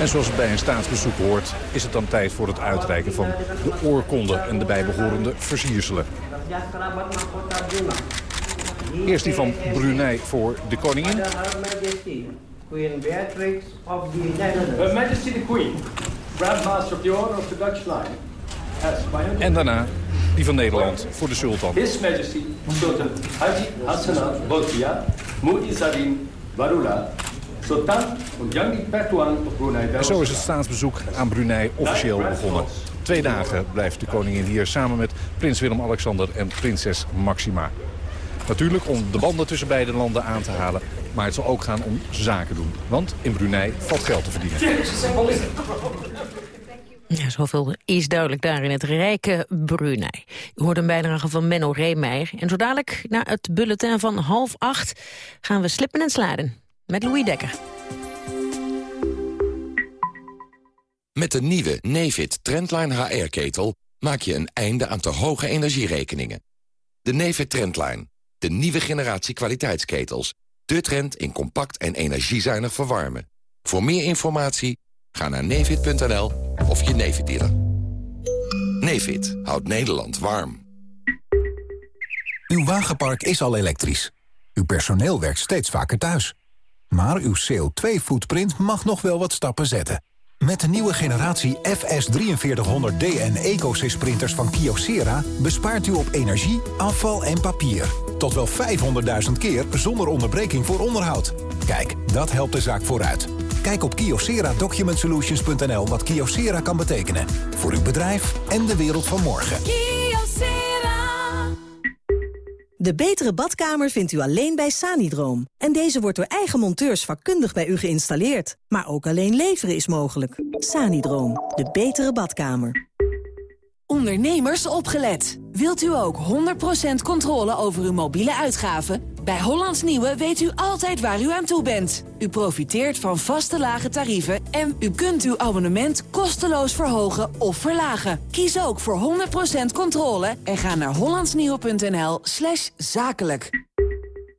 En zoals het bij een staatsbezoek hoort, is het dan tijd voor het uitreiken van de oorkonde en de bijbehorende versierselen. Eerst die van Brunei voor de koningin. Queen Beatrix of the Netherlands. Her Majesty the Queen, Grand Master of the Order of the Dutch Line. En daarna die van Nederland voor de sultan. His Majesty Sultan Haji Bolkiah Muizzaddin Warula Sultan Ujjangdi Pertuan of Brunei. En zo is het staatsbezoek aan Brunei officieel begonnen. Twee dagen blijft de koningin hier samen met prins Willem-Alexander en prinses Maxima. Natuurlijk om de banden tussen beide landen aan te halen. Maar het zal ook gaan om zaken doen. Want in Brunei valt geld te verdienen. Ja, zoveel is duidelijk daar in het rijke Brunei. U hoort een bijdrage van Menno Reemeijer. En zo dadelijk, na het bulletin van half acht, gaan we slippen en sladen. Met Louis Dekker. Met de nieuwe Nefit Trendline HR-ketel maak je een einde aan te hoge energierekeningen. De Nefit Trendline, de nieuwe generatie kwaliteitsketels. De trend in compact en energiezuinig verwarmen. Voor meer informatie ga naar nefit.nl of je Nefit dealer. Houdt Nederland warm. Uw wagenpark is al elektrisch. Uw personeel werkt steeds vaker thuis. Maar uw CO2-footprint mag nog wel wat stappen zetten. Met de nieuwe generatie FS4300D en EcoSys printers van Kyocera... bespaart u op energie, afval en papier. Tot wel 500.000 keer zonder onderbreking voor onderhoud. Kijk, dat helpt de zaak vooruit. Kijk op kyocera-documentsolutions.nl wat Kyocera kan betekenen. Voor uw bedrijf en de wereld van morgen. Kyocera. De betere badkamer vindt u alleen bij Sanidroom. En deze wordt door eigen monteurs vakkundig bij u geïnstalleerd. Maar ook alleen leveren is mogelijk. Sanidroom, de betere badkamer. Ondernemers opgelet. Wilt u ook 100% controle over uw mobiele uitgaven? Bij Hollands Nieuwe weet u altijd waar u aan toe bent. U profiteert van vaste lage tarieven en u kunt uw abonnement kosteloos verhogen of verlagen. Kies ook voor 100% controle en ga naar hollandsnieuwe.nl slash zakelijk.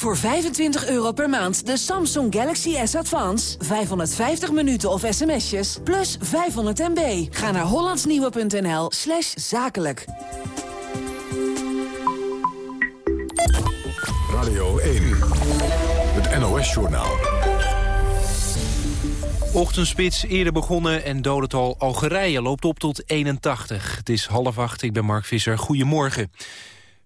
Voor 25 euro per maand de Samsung Galaxy S Advance. 550 minuten of sms'jes, plus 500 MB. Ga naar hollandsnieuwe.nl slash zakelijk. Radio 1, het NOS-journaal. Ochtendspits eerder begonnen en dodental Algerije loopt op tot 81. Het is half acht, ik ben Mark Visser. Goedemorgen.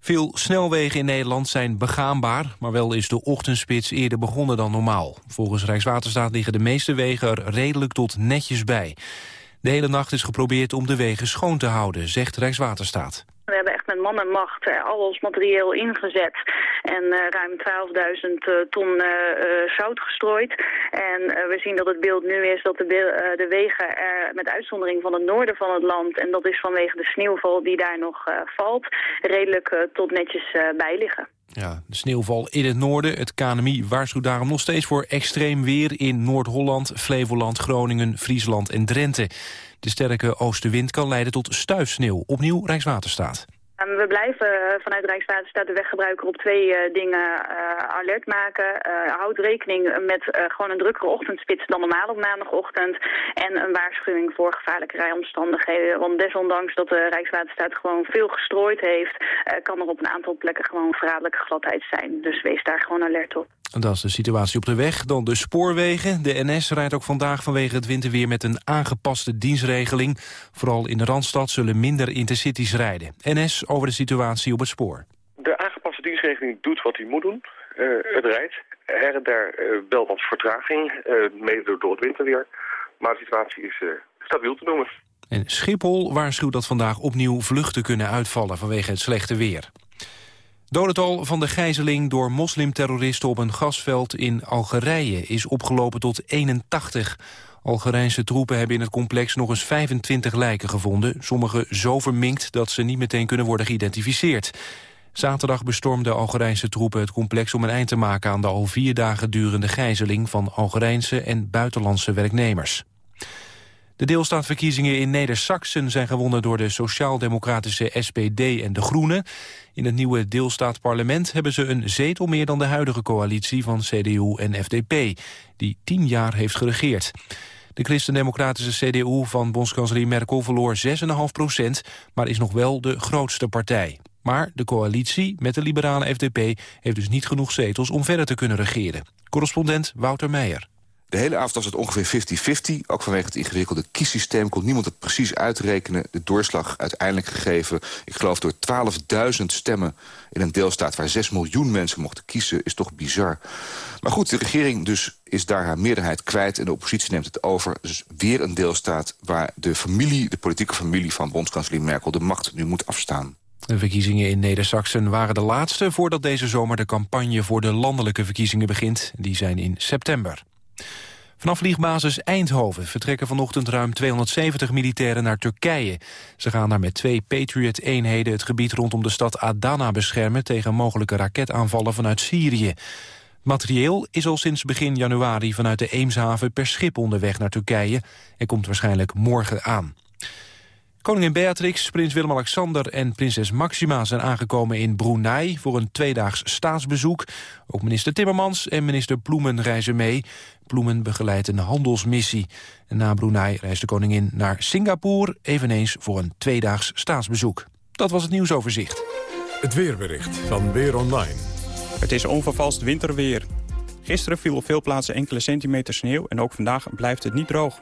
Veel snelwegen in Nederland zijn begaanbaar, maar wel is de ochtendspits eerder begonnen dan normaal. Volgens Rijkswaterstaat liggen de meeste wegen er redelijk tot netjes bij. De hele nacht is geprobeerd om de wegen schoon te houden, zegt Rijkswaterstaat. Met man en macht uh, al ons materieel ingezet en uh, ruim 12.000 uh, ton zout gestrooid. En we zien dat het beeld nu is dat de, de wegen er met uitzondering van het noorden van het land, en dat is vanwege de sneeuwval die daar nog valt, redelijk tot netjes bij liggen. Ja, de sneeuwval in het noorden. Het KNMI waarschuwt daarom nog steeds voor extreem weer in Noord-Holland, Flevoland, Groningen, Friesland en Drenthe. De sterke oostenwind kan leiden tot stuifsneeuw. Opnieuw Rijkswaterstaat. Um, we blijven uh, vanuit Rijkswaterstaat de weggebruiker op twee uh, dingen uh, alert maken. houd rekening met gewoon een drukkere ochtendspits dan normaal op maandagochtend. En een waarschuwing voor gevaarlijke rijomstandigheden. Want desondanks dat de Rijkswaterstaat gewoon veel gestrooid heeft... kan er op een aantal plekken gewoon verraderlijke gladheid zijn. Dus wees daar gewoon alert op. Dat is de situatie op de weg. Dan de spoorwegen. De NS rijdt ook vandaag vanwege het winterweer met een aangepaste dienstregeling. Vooral in de Randstad zullen minder intercities rijden. NS over de situatie op het spoor. De aangepaste dienstregeling doet wat hij moet doen. Uh, het rijdt. Her en daar uh, wel wat vertraging, uh, mede door het winterweer. Maar de situatie is stabiel te noemen. En Schiphol waarschuwt dat vandaag opnieuw vluchten kunnen uitvallen vanwege het slechte weer. Dodental van de gijzeling door moslimterroristen op een gasveld in Algerije is opgelopen tot 81. Algerijnse troepen hebben in het complex nog eens 25 lijken gevonden. Sommige zo verminkt dat ze niet meteen kunnen worden geïdentificeerd. Zaterdag bestormden Algerijnse troepen het complex om een eind te maken aan de al vier dagen durende gijzeling van Algerijnse en buitenlandse werknemers. De deelstaatverkiezingen in Neder-Saxen zijn gewonnen door de sociaal-democratische SPD en de Groenen. In het nieuwe deelstaatparlement hebben ze een zetel meer dan de huidige coalitie van CDU en FDP, die tien jaar heeft geregeerd. De christendemocratische CDU van bondskanselier Merkel verloor 6,5 procent, maar is nog wel de grootste partij. Maar de coalitie met de liberale FDP heeft dus niet genoeg zetels om verder te kunnen regeren. Correspondent Wouter Meijer. De hele avond was het ongeveer 50-50. Ook vanwege het ingewikkelde kiessysteem kon niemand het precies uitrekenen. De doorslag uiteindelijk gegeven, ik geloof door 12.000 stemmen... in een deelstaat waar 6 miljoen mensen mochten kiezen, is toch bizar. Maar goed, de regering dus is daar haar meerderheid kwijt... en de oppositie neemt het over. Dus weer een deelstaat waar de familie, de politieke familie van bondskanselier Merkel... de macht nu moet afstaan. De verkiezingen in Neder-Saxen waren de laatste... voordat deze zomer de campagne voor de landelijke verkiezingen begint. Die zijn in september. Vanaf vliegbasis Eindhoven vertrekken vanochtend ruim 270 militairen naar Turkije. Ze gaan daar met twee Patriot-eenheden het gebied rondom de stad Adana beschermen... tegen mogelijke raketaanvallen vanuit Syrië. Materieel is al sinds begin januari vanuit de Eemshaven per schip onderweg naar Turkije... en komt waarschijnlijk morgen aan. Koningin Beatrix, prins Willem-Alexander en prinses Maxima zijn aangekomen in Brunei voor een tweedaags staatsbezoek. Ook minister Timmermans en minister Ploemen reizen mee. Ploemen begeleidt een handelsmissie. En na Brunei reist de koningin naar Singapore, eveneens voor een tweedaags staatsbezoek. Dat was het nieuwsoverzicht. Het weerbericht van Weer Online. Het is onvervalst winterweer. Gisteren viel op veel plaatsen enkele centimeter sneeuw... en ook vandaag blijft het niet droog.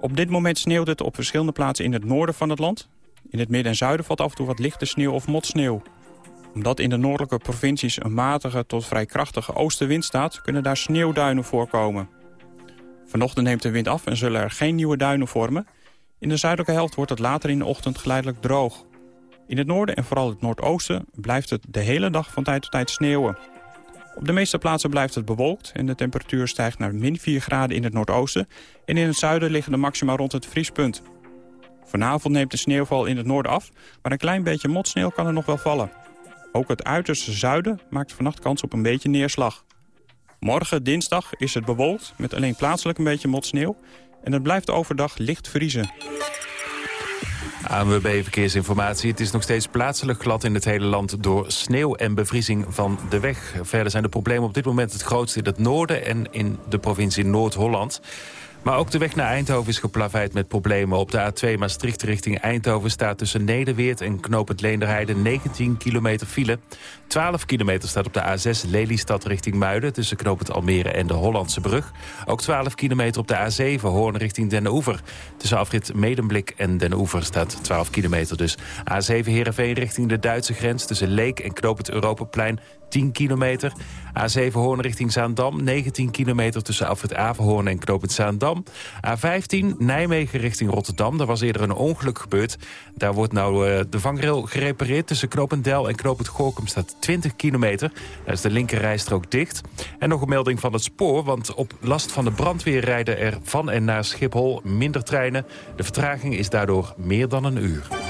Op dit moment sneeuwt het op verschillende plaatsen in het noorden van het land. In het midden en zuiden valt af en toe wat lichte sneeuw of motsneeuw. Omdat in de noordelijke provincies een matige tot vrij krachtige oostenwind staat... kunnen daar sneeuwduinen voorkomen. Vanochtend neemt de wind af en zullen er geen nieuwe duinen vormen. In de zuidelijke helft wordt het later in de ochtend geleidelijk droog. In het noorden en vooral het noordoosten blijft het de hele dag van tijd tot tijd sneeuwen. Op de meeste plaatsen blijft het bewolkt en de temperatuur stijgt naar min 4 graden in het noordoosten. En in het zuiden liggen de maxima rond het vriespunt. Vanavond neemt de sneeuwval in het noorden af, maar een klein beetje motsneeuw kan er nog wel vallen. Ook het uiterste zuiden maakt vannacht kans op een beetje neerslag. Morgen, dinsdag, is het bewolkt met alleen plaatselijk een beetje motsneeuw. En het blijft overdag licht vriezen. ANWB Verkeersinformatie. Het is nog steeds plaatselijk glad in het hele land... door sneeuw en bevriezing van de weg. Verder zijn de problemen op dit moment het grootst in het noorden... en in de provincie Noord-Holland. Maar ook de weg naar Eindhoven is geplaveid met problemen. Op de A2 Maastricht richting Eindhoven staat tussen Nederweert en Knopend Leenderheide 19 kilometer file. 12 kilometer staat op de A6 Lelystad richting Muiden tussen Knopend Almere en de Hollandse Brug. Ook 12 kilometer op de A7 Hoorn richting Den Oever. Tussen afrit Medemblik en Den Oever staat 12 kilometer dus. A7 Heerenveen richting de Duitse grens tussen Leek en Knopend Europaplein 10 kilometer. A7 Hoorn richting Zaandam, 19 kilometer tussen Alfred Averhoorn en Knopend Zaandam. A15 Nijmegen richting Rotterdam, daar was eerder een ongeluk gebeurd. Daar wordt nou uh, de vangrail gerepareerd. Tussen Knopendel en Knopend Gorkum staat 20 kilometer. Daar is de linkerrijstrook dicht. En nog een melding van het spoor, want op last van de brandweer rijden er van en naar Schiphol minder treinen. De vertraging is daardoor meer dan een uur.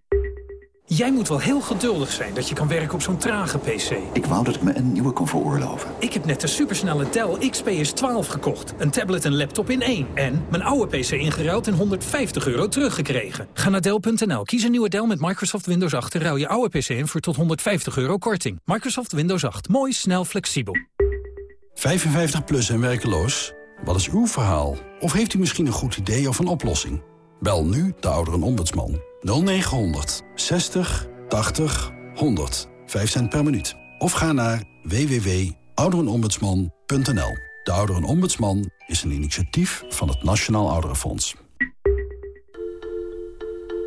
Jij moet wel heel geduldig zijn dat je kan werken op zo'n trage PC. Ik wou dat ik me een nieuwe kon veroorloven. Ik heb net de supersnelle Dell XPS 12 gekocht. Een tablet en laptop in één. En mijn oude PC ingeruild en 150 euro teruggekregen. Ga naar Dell.nl, kies een nieuwe Dell met Microsoft Windows 8... en ruil je oude PC in voor tot 150 euro korting. Microsoft Windows 8. Mooi, snel, flexibel. 55 plus en werkeloos? Wat is uw verhaal? Of heeft u misschien een goed idee of een oplossing? Bel nu de ouderenombudsman. 0900 60 80 100. 5 cent per minuut. Of ga naar www.ouderenombudsman.nl. De Ouderenombudsman is een initiatief van het Nationaal Ouderenfonds.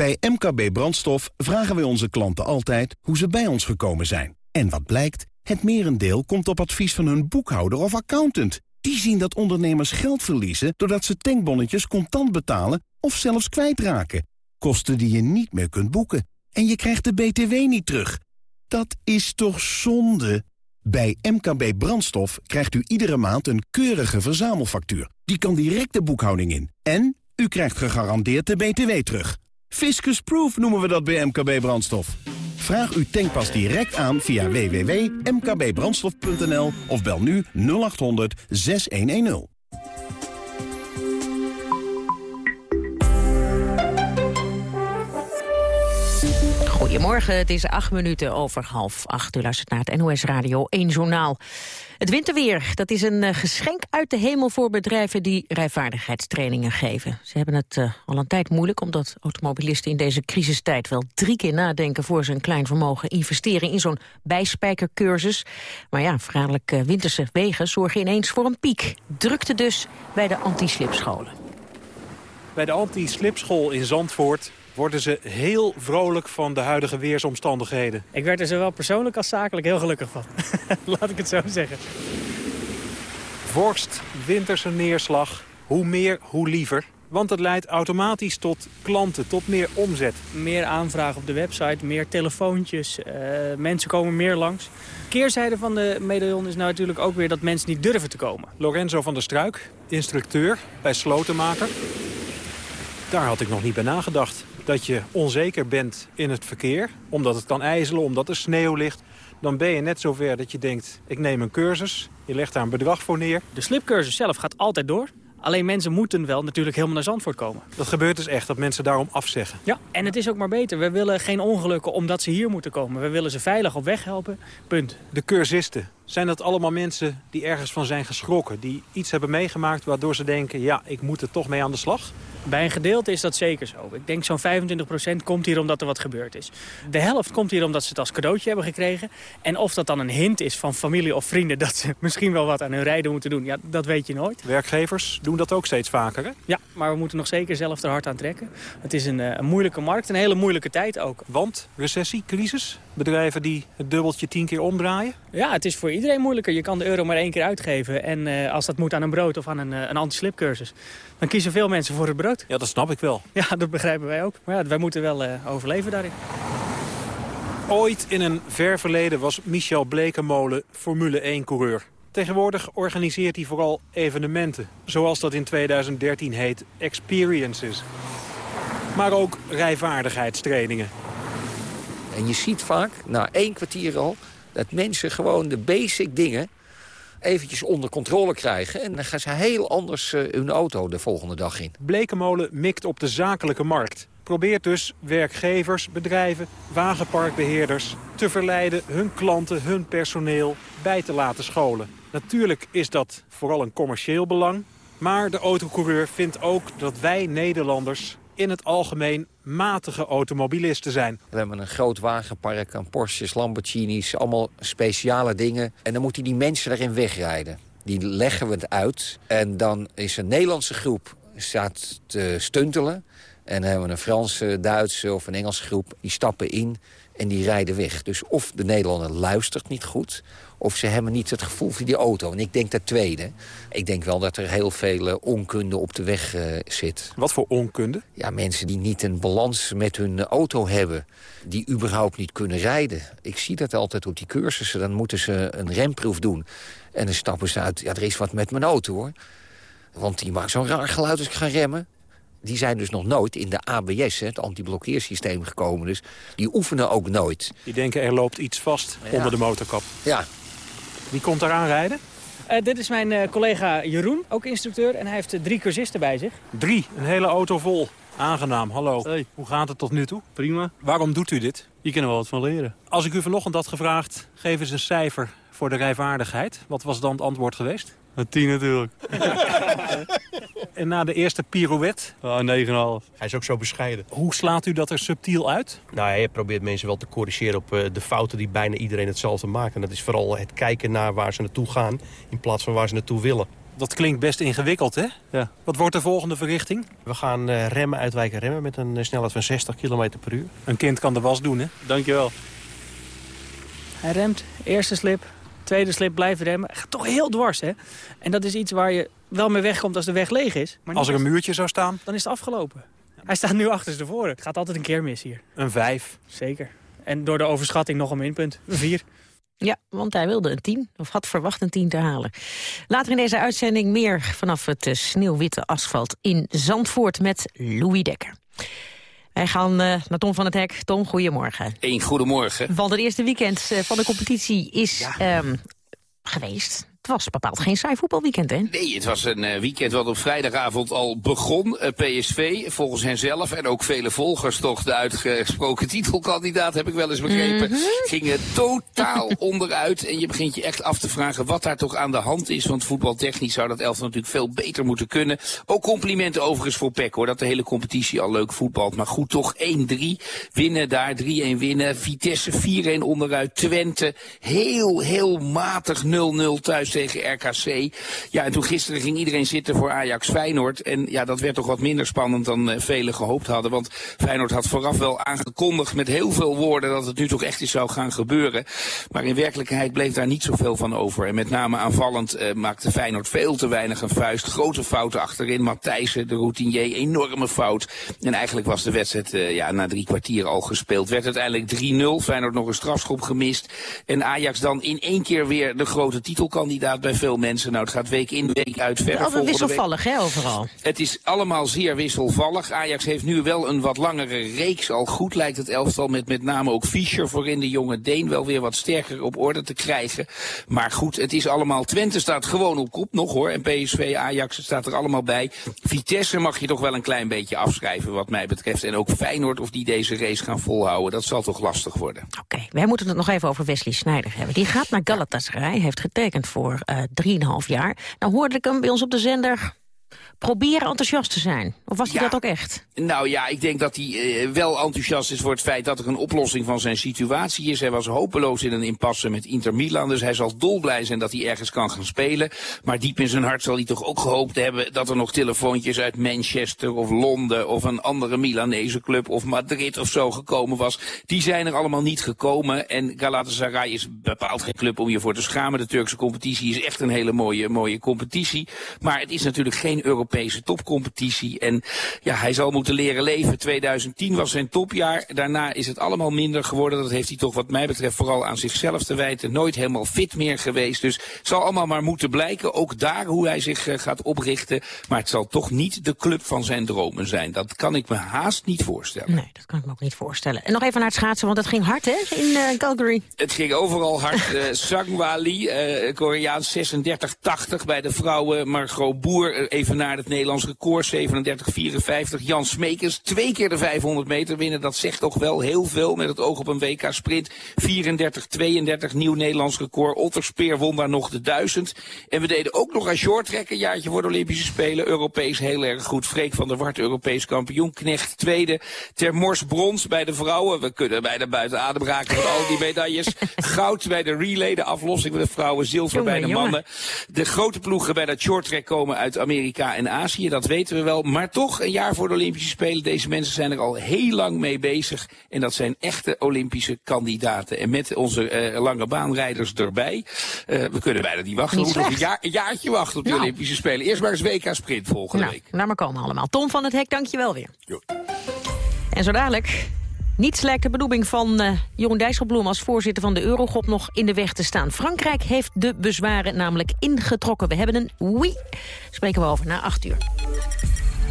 Bij MKB Brandstof vragen wij onze klanten altijd hoe ze bij ons gekomen zijn. En wat blijkt? Het merendeel komt op advies van hun boekhouder of accountant. Die zien dat ondernemers geld verliezen doordat ze tankbonnetjes contant betalen of zelfs kwijtraken. Kosten die je niet meer kunt boeken. En je krijgt de BTW niet terug. Dat is toch zonde? Bij MKB Brandstof krijgt u iedere maand een keurige verzamelfactuur. Die kan direct de boekhouding in. En u krijgt gegarandeerd de BTW terug. Fiscus Proof noemen we dat bij MKB Brandstof. Vraag uw tankpas direct aan via www.mkbbrandstof.nl of bel nu 0800 6110. Goedemorgen, het is acht minuten over half acht. U luistert naar het NOS Radio 1 Journaal. Het winterweer, dat is een uh, geschenk uit de hemel voor bedrijven die rijvaardigheidstrainingen geven. Ze hebben het uh, al een tijd moeilijk omdat automobilisten in deze crisistijd wel drie keer nadenken voor ze een klein vermogen investeren in zo'n bijspijkercursus. Maar ja, verraderlijk uh, winterse wegen zorgen ineens voor een piek. Drukte dus bij de anti-slipscholen. Bij de anti-slipschool in Zandvoort worden ze heel vrolijk van de huidige weersomstandigheden. Ik werd er zowel persoonlijk als zakelijk heel gelukkig van. <laughs> Laat ik het zo zeggen. Vorst, winterse neerslag, hoe meer, hoe liever. Want het leidt automatisch tot klanten, tot meer omzet. Meer aanvragen op de website, meer telefoontjes, uh, mensen komen meer langs. Keerzijde van de medaillon is nou natuurlijk ook weer dat mensen niet durven te komen. Lorenzo van der Struik, instructeur bij Slotenmaker. Daar had ik nog niet bij nagedacht. Dat je onzeker bent in het verkeer, omdat het kan ijzelen, omdat er sneeuw ligt dan ben je net zover dat je denkt, ik neem een cursus. Je legt daar een bedrag voor neer. De slipcursus zelf gaat altijd door. Alleen mensen moeten wel natuurlijk helemaal naar Zandvoort komen. Dat gebeurt dus echt, dat mensen daarom afzeggen. Ja, en het is ook maar beter. We willen geen ongelukken omdat ze hier moeten komen. We willen ze veilig op weg helpen, punt. De cursisten, zijn dat allemaal mensen die ergens van zijn geschrokken? Die iets hebben meegemaakt waardoor ze denken, ja, ik moet er toch mee aan de slag? Bij een gedeelte is dat zeker zo. Ik denk zo'n 25% komt hier omdat er wat gebeurd is. De helft komt hier omdat ze het als cadeautje hebben gekregen. En of dat dan een hint is van familie of vrienden... dat ze <laughs> misschien wel wat aan hun rijden moeten doen, ja, dat weet je nooit. Werkgevers doen dat ook steeds vaker, hè? Ja, maar we moeten nog zeker zelf er hard aan trekken. Het is een, eh, een moeilijke markt, een hele moeilijke tijd ook. Want recessie, crisis, bedrijven die het dubbeltje tien keer omdraaien? Ja, het is voor iedereen moeilijker. Je kan de euro maar één keer uitgeven. En uh, als dat moet aan een brood of aan een, uh, een anti-slipcursus... dan kiezen veel mensen voor het brood. Ja, dat snap ik wel. Ja, dat begrijpen wij ook. Maar ja, wij moeten wel uh, overleven daarin. Ooit in een ver verleden was Michel Blekemolen Formule 1-coureur. Tegenwoordig organiseert hij vooral evenementen. Zoals dat in 2013 heet Experiences. Maar ook rijvaardigheidstrainingen. En je ziet vaak, na één kwartier al... dat mensen gewoon de basic dingen eventjes onder controle krijgen. En dan gaan ze heel anders uh, hun auto de volgende dag in. Blekenmolen mikt op de zakelijke markt. Probeert dus werkgevers, bedrijven, wagenparkbeheerders... te verleiden hun klanten, hun personeel bij te laten scholen. Natuurlijk is dat vooral een commercieel belang. Maar de autocoureur vindt ook dat wij Nederlanders in het algemeen matige automobilisten zijn. We hebben een groot wagenpark aan Porsches, Lamborghinis, allemaal speciale dingen. En dan moeten die mensen erin wegrijden. Die leggen we het uit. En dan is een Nederlandse groep staat te stuntelen. En dan hebben we een Franse, Duitse of een Engelse groep. Die stappen in en die rijden weg. Dus of de Nederlander luistert niet goed... of ze hebben niet het gevoel voor die auto. En ik denk dat tweede. Ik denk wel dat er heel veel uh, onkunde op de weg uh, zit. Wat voor onkunde? Ja, mensen die niet een balans met hun auto hebben. Die überhaupt niet kunnen rijden. Ik zie dat altijd op die cursussen. Dan moeten ze een remproef doen. En dan stappen ze uit. Ja, er is wat met mijn auto, hoor. Want die maakt zo'n raar geluid als ik ga remmen die zijn dus nog nooit in de ABS, het antiblokkeersysteem, gekomen. Dus die oefenen ook nooit. Die denken er loopt iets vast ja. onder de motorkap. Ja. Wie komt daar aanrijden? Uh, dit is mijn uh, collega Jeroen, ook instructeur. En hij heeft uh, drie cursisten bij zich. Drie? Een hele auto vol. Aangenaam, hallo. Hey. Hoe gaat het tot nu toe? Prima. Waarom doet u dit? Je kan er wel wat van leren. Als ik u vanochtend had gevraagd, geef eens een cijfer voor de rijvaardigheid. Wat was dan het antwoord geweest? Een tien natuurlijk. <laughs> en na de eerste pirouette? Uh, 9,5. Hij is ook zo bescheiden. Hoe slaat u dat er subtiel uit? Nou, hij probeert mensen wel te corrigeren op uh, de fouten die bijna iedereen hetzelfde maakt. En dat is vooral het kijken naar waar ze naartoe gaan in plaats van waar ze naartoe willen. Dat klinkt best ingewikkeld, hè? Ja. Wat wordt de volgende verrichting? We gaan uh, remmen, uitwijken, remmen met een snelheid van 60 km per uur. Een kind kan de was doen, hè? Dankjewel. Hij remt, eerste slip, tweede slip blijven remmen. Gaat toch heel dwars, hè? En dat is iets waar je wel mee wegkomt als de weg leeg is. Maar als er een muurtje zou staan? Dan is het afgelopen. Hij staat nu achterstevoren. Het gaat altijd een keer mis hier. Een vijf? Zeker. En door de overschatting nog een minpunt. Een vier. Ja, want hij wilde een 10, of had verwacht een 10 te halen. Later in deze uitzending meer vanaf het sneeuwwitte asfalt in Zandvoort met Louis Dekker. Wij gaan uh, naar Tom van het Hek. Tom, goedemorgen. Eén goedemorgen. Want het eerste weekend uh, van de competitie is ja. um, geweest. Het was bepaald geen saai voetbalweekend, hè? Nee, het was een uh, weekend wat op vrijdagavond al begon. Uh, PSV, volgens hen zelf en ook vele volgers toch de uitgesproken <laughs> titelkandidaat, heb ik wel eens begrepen, mm -hmm. gingen totaal <laughs> onderuit. En je begint je echt af te vragen wat daar toch aan de hand is. Want voetbaltechnisch zou dat elftal natuurlijk veel beter moeten kunnen. Ook complimenten overigens voor PEC hoor, dat de hele competitie al leuk voetbalt. Maar goed, toch 1-3 winnen daar, 3-1 winnen. Vitesse 4-1 onderuit. Twente heel, heel matig 0-0 thuis tegen RKC. Ja, en toen gisteren ging iedereen zitten voor Ajax Feyenoord. En ja, dat werd toch wat minder spannend dan uh, velen gehoopt hadden. Want Feyenoord had vooraf wel aangekondigd met heel veel woorden dat het nu toch echt eens zou gaan gebeuren. Maar in werkelijkheid bleef daar niet zoveel van over. En met name aanvallend uh, maakte Feyenoord veel te weinig een vuist. Grote fouten achterin. Matthijssen, de routinier, enorme fout. En eigenlijk was de wedstrijd uh, ja, na drie kwartier al gespeeld. Werd uiteindelijk 3-0. Feyenoord nog een strafschop gemist. En Ajax dan in één keer weer de grote titelkandidaat bij veel mensen. Nou, het gaat week in, week uit verder. Altijd wisselvallig, hè, overal. Het is allemaal zeer wisselvallig. Ajax heeft nu wel een wat langere reeks al goed, lijkt het elftal. Met met name ook Fischer voorin de jonge Deen wel weer wat sterker op orde te krijgen. Maar goed, het is allemaal... Twente staat gewoon op kop nog, hoor. En PSV, Ajax staat er allemaal bij. Vitesse mag je toch wel een klein beetje afschrijven, wat mij betreft. En ook Feyenoord, of die deze race gaan volhouden, dat zal toch lastig worden. Oké, okay, wij moeten het nog even over Wesley Sneijder hebben. Die gaat naar Galatasaray, heeft getekend voor uh, 3,5 jaar. Nou hoorde ik hem bij ons op de zender proberen enthousiast te zijn? Of was hij Ja. dat ook echt? Nou ja, ik denk dat hij eh, wel enthousiast is voor het feit dat er een oplossing van zijn situatie is. Hij was hopeloos in een impasse met Inter Milan, dus hij zal dolblij zijn dat hij ergens kan gaan spelen. Maar diep in zijn hart zal hij toch ook gehoopt hebben dat er nog telefoontjes uit Manchester of Londen of een andere Milanese club of Madrid of zo gekomen was. Die zijn er allemaal niet gekomen en Galatasaray is bepaald geen club om je voor te schamen. De Turkse competitie is echt een hele mooie, mooie competitie. Maar het is natuurlijk geen Europese topcompetitie. En ja, hij zal moeten leren leven. 2010 was zijn topjaar. Daarna is het allemaal minder geworden. Dat heeft hij toch wat mij betreft vooral aan zichzelf te wijten. Nooit helemaal fit meer geweest. Dus het zal allemaal maar moeten blijken. Ook daar hoe hij zich eh, gaat oprichten. Maar het zal toch niet de club van zijn dromen zijn. Dat kan ik me haast niet voorstellen. Nee, dat kan ik me ook niet voorstellen. En nog even naar het schaatsen, want het ging hard, hè, in eh, Calgary. Het ging overal hard. <laughs> Uh, Sangwa Lee, uh, Koreaans 36-80 bij de vrouwen. Margot Boer, even naar het Nederlands record, 37-54. Jan Smekens, twee keer de 500 meter winnen. Dat zegt toch wel heel veel met het oog op een WK sprint. 34-32, nieuw Nederlands record. Otterspeer won daar nog de 1000. En we deden ook nog shorttrack een jaartje voor de Olympische Spelen. Europees heel erg goed. Freek van der Wart, Europees kampioen. Knecht tweede. Ter Mors brons bij de vrouwen. We kunnen bijna buiten adem raken van al die medailles. <laughs> Goud bij de relay, de aflossing bij de vrouwen. Zilver Jongen, bij de jongen. mannen. De grote ploegen bij dat shorttrack komen uit Amerika en Azië. Dat weten we wel. Maar toch, een jaar voor de Olympische Spelen. Deze mensen zijn er al heel lang mee bezig. En dat zijn echte Olympische kandidaten. En met onze eh, lange baanrijders erbij. eh, we kunnen bijna niet wachten. Niet We moeten nog een, slecht. jaar, een jaartje wachten op de Nou. Olympische Spelen. Eerst maar eens WK Sprint volgende Nou, week. laat maar komen allemaal. Tom van het Hek, dank je wel weer. En zo dadelijk... Niets lijkt de van eh Jeroen Dijsselbloem als voorzitter van de Eurogop nog in de weg te staan. Frankrijk heeft de bezwaren namelijk ingetrokken. We hebben een oui. Spreken we over na acht uur.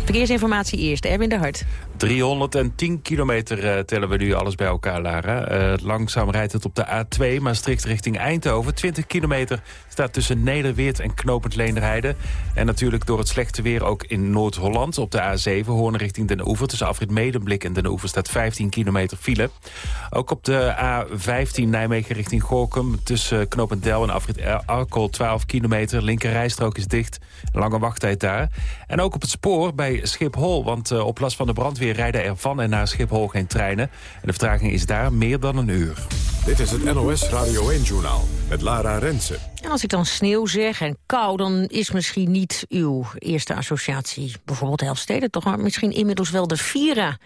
Verkeersinformatie eerst, Erwin de Hart. 310 kilometer eh, tellen we nu alles bij elkaar, Lara. Eh, langzaam rijdt het op de A2, Maastricht richting Eindhoven. 20 kilometer staat tussen Nederweert en Knopend Leenderheide. En natuurlijk door het slechte weer ook in Noord-Holland. Op de A7 Hoorn richting Den Oever. Tussen Afrit Medemblik en Den Oever staat 15 kilometer file. Ook op de A15 Nijmegen richting Gorkum. Tussen Knopend Del en Afrit Arkel 12 kilometer. Linker rijstrook is dicht. Lange wachttijd daar. En ook op het spoor bij Schiphol. Want eh, op last van de brandweer rijden er van en naar Schiphol geen treinen. En de vertraging is daar meer dan een uur. Dit is het NOS Radio 1-journaal met Lara Rensen. En als ik dan sneeuw zeg en kou, dan is misschien niet uw eerste associatie... bijvoorbeeld Helfsteden, toch maar misschien inmiddels wel de Vira.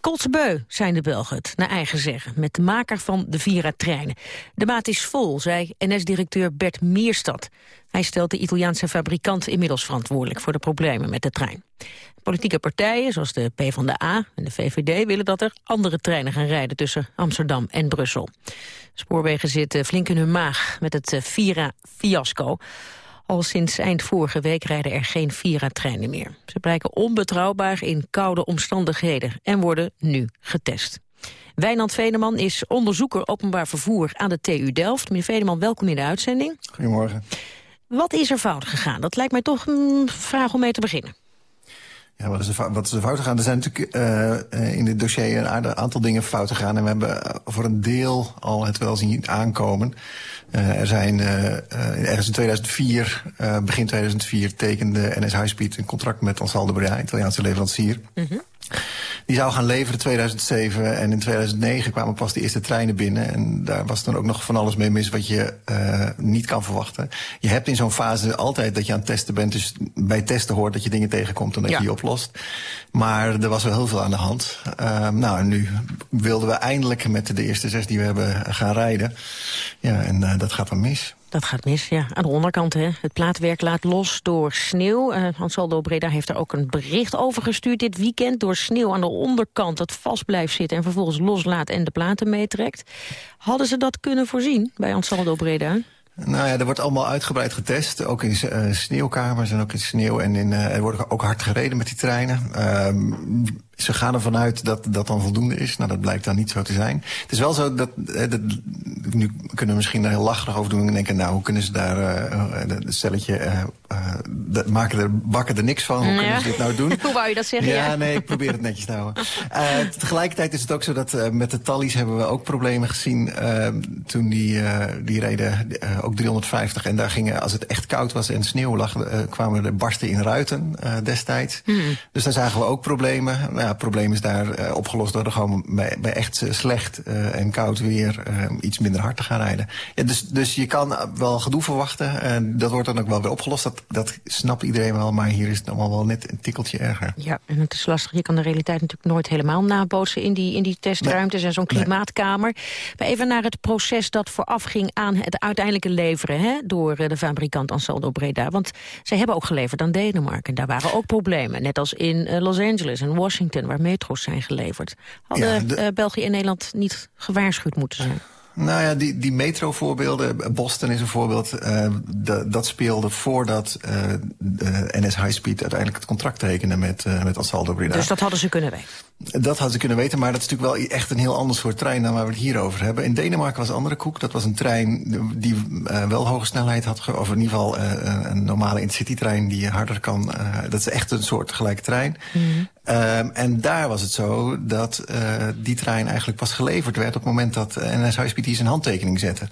Kotsbeu zijn de Belgen het, naar eigen zeggen, met de maker van de Vira-treinen. De maat is vol, zei NS-directeur Bert Meerstad. Hij stelt de Italiaanse fabrikant inmiddels verantwoordelijk voor de problemen met de trein. Politieke partijen, zoals de PvdA en de VVD, willen dat er andere treinen gaan rijden tussen Amsterdam en Brussel. Spoorwegen zitten flink in hun maag met het eh, Vira-fiasco. Al sinds eind vorige week rijden er geen Vira-treinen meer. Ze blijken onbetrouwbaar in koude omstandigheden en worden nu getest. Wijnand Veneman is onderzoeker openbaar vervoer aan de TU Delft. Meneer Veneman, welkom in de uitzending. Goedemorgen. Wat is er fout gegaan? Dat lijkt mij toch een vraag om mee te beginnen. Ja, wat is er, wat is er fout gegaan? Er zijn natuurlijk eh, in dit dossier een aantal dingen fout gegaan. En we hebben eh, voor een deel al het wel zien aankomen. Er zijn eh, ergens in 2004, eh, begin 2004, tekende NS High Speed een contract met Ansaldo Breda, Italiaanse leverancier. Die zou gaan leveren 2007 en in 2009 kwamen pas de eerste treinen binnen. En daar was dan ook nog van alles mee mis wat je uh, niet kan verwachten. Je hebt in zo'n fase altijd dat je aan het testen bent. Dus bij testen hoort dat je dingen tegenkomt en dat ja. je die oplost. Maar er was wel heel veel aan de hand. Uh, nou, en nu wilden we eindelijk met de eerste zes die we hebben gaan rijden. Ja, en uh, dat gaat dan mis. Dat gaat mis, ja. Aan de onderkant, hè. Het plaatwerk laat los door sneeuw. Uh, Ansaldo Breda heeft er ook een bericht over gestuurd dit weekend. Door sneeuw aan de onderkant dat vast blijft zitten... en vervolgens loslaat en de platen meetrekt. Hadden ze dat kunnen voorzien bij Ansaldo Breda? Nou ja, er wordt allemaal uitgebreid getest. Ook in uh, sneeuwkamers en ook in sneeuw. En in, uh, er wordt ook hard gereden met die treinen. Uh, ze gaan ervan uit dat dat dan voldoende is. Nou, dat blijkt dan niet zo te zijn. Het is wel zo dat, dat nu kunnen we misschien daar heel lacherig over doen en denken, nou, hoe kunnen ze daar uh, stelletje uh, uh, maken er bakken er niks van? Hoe ja. kunnen ze dit nou doen? <laughs> hoe wou je dat zeggen? Ja, ja, nee, ik probeer het netjes te houden. tegelijkertijd is het ook zo dat met de tallies hebben we ook problemen gezien toen die, die reden ook 350 en daar gingen, als het echt koud was en sneeuw lag, kwamen er barsten in ruiten destijds. Hmm. Dus daar zagen we ook problemen. Ja, het probleem is daar uh, opgelost door er gewoon bij, bij echt slecht uh, en koud weer iets minder hard te gaan rijden. Ja, dus, dus je kan wel gedoe verwachten. En dat wordt dan ook wel weer opgelost. Dat, dat snapt iedereen wel, maar hier is het allemaal wel net een tikkeltje erger. Ja, en het is lastig. Je kan de realiteit natuurlijk nooit helemaal nabootsen in die, in die testruimtes nee. en zo'n klimaatkamer. Nee. Maar even naar het proces dat voorafging aan het uiteindelijke leveren hè, door de fabrikant Ansaldo Breda. Want zij hebben ook geleverd aan Denemarken. Daar waren ook problemen, net als in Los Angeles en Washington waar metro's zijn geleverd. Hadden ja, de... uh, België en Nederland niet gewaarschuwd moeten zijn? Nou ja, die, die metro-voorbeelden, Boston is een voorbeeld, uh, de, dat speelde voordat uh, de NS High Speed uiteindelijk het contract tekende met, uh, met Ansaldo Breda. Dus dat hadden ze kunnen weten? Dat hadden ze kunnen weten, maar dat is natuurlijk wel echt een heel ander soort trein dan waar we het hier over hebben. In Denemarken was een andere koek. Dat was een trein die wel hoge snelheid had, of in ieder geval een normale intercity-trein die harder kan. dat is echt een soort gelijke trein. Mm -hmm. Um, en daar was het zo dat uh, die trein eigenlijk pas geleverd werd... op het moment dat NS High Speed zijn handtekening zette.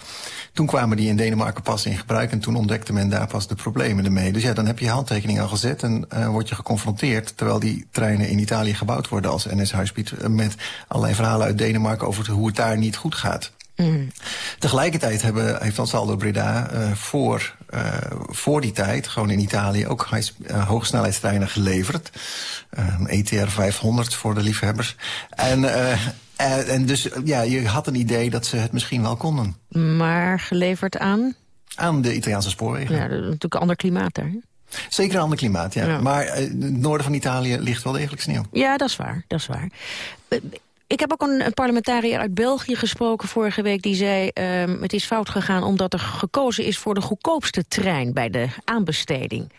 Toen kwamen die in Denemarken pas in gebruik... en toen ontdekte men daar pas de problemen ermee. Dus ja, dan heb je je handtekening al gezet en uh, word je geconfronteerd... terwijl die treinen in Italië gebouwd worden als NS High Speed... Uh, met allerlei verhalen uit Denemarken over hoe het daar niet goed gaat. Mm. Tegelijkertijd hebben, heeft Ansaldo Breda uh, voor, uh, voor die tijd, gewoon in Italië, ook uh, hoogsnelheidstreinen geleverd. Een ETR 500 voor de liefhebbers. En, en dus ja, je had een idee dat ze het misschien wel konden. Maar geleverd aan? Aan de Italiaanse spoorwegen. Ja, natuurlijk een ander klimaat daar. Zeker een ander klimaat, ja. ja. Maar het noorden van Italië ligt wel degelijk sneeuw. Ja, dat is waar. Dat is waar. Ik heb ook een, parlementariër uit België gesproken vorige week... die zei, um, het is fout gegaan omdat er gekozen is voor de goedkoopste trein... bij de aanbesteding.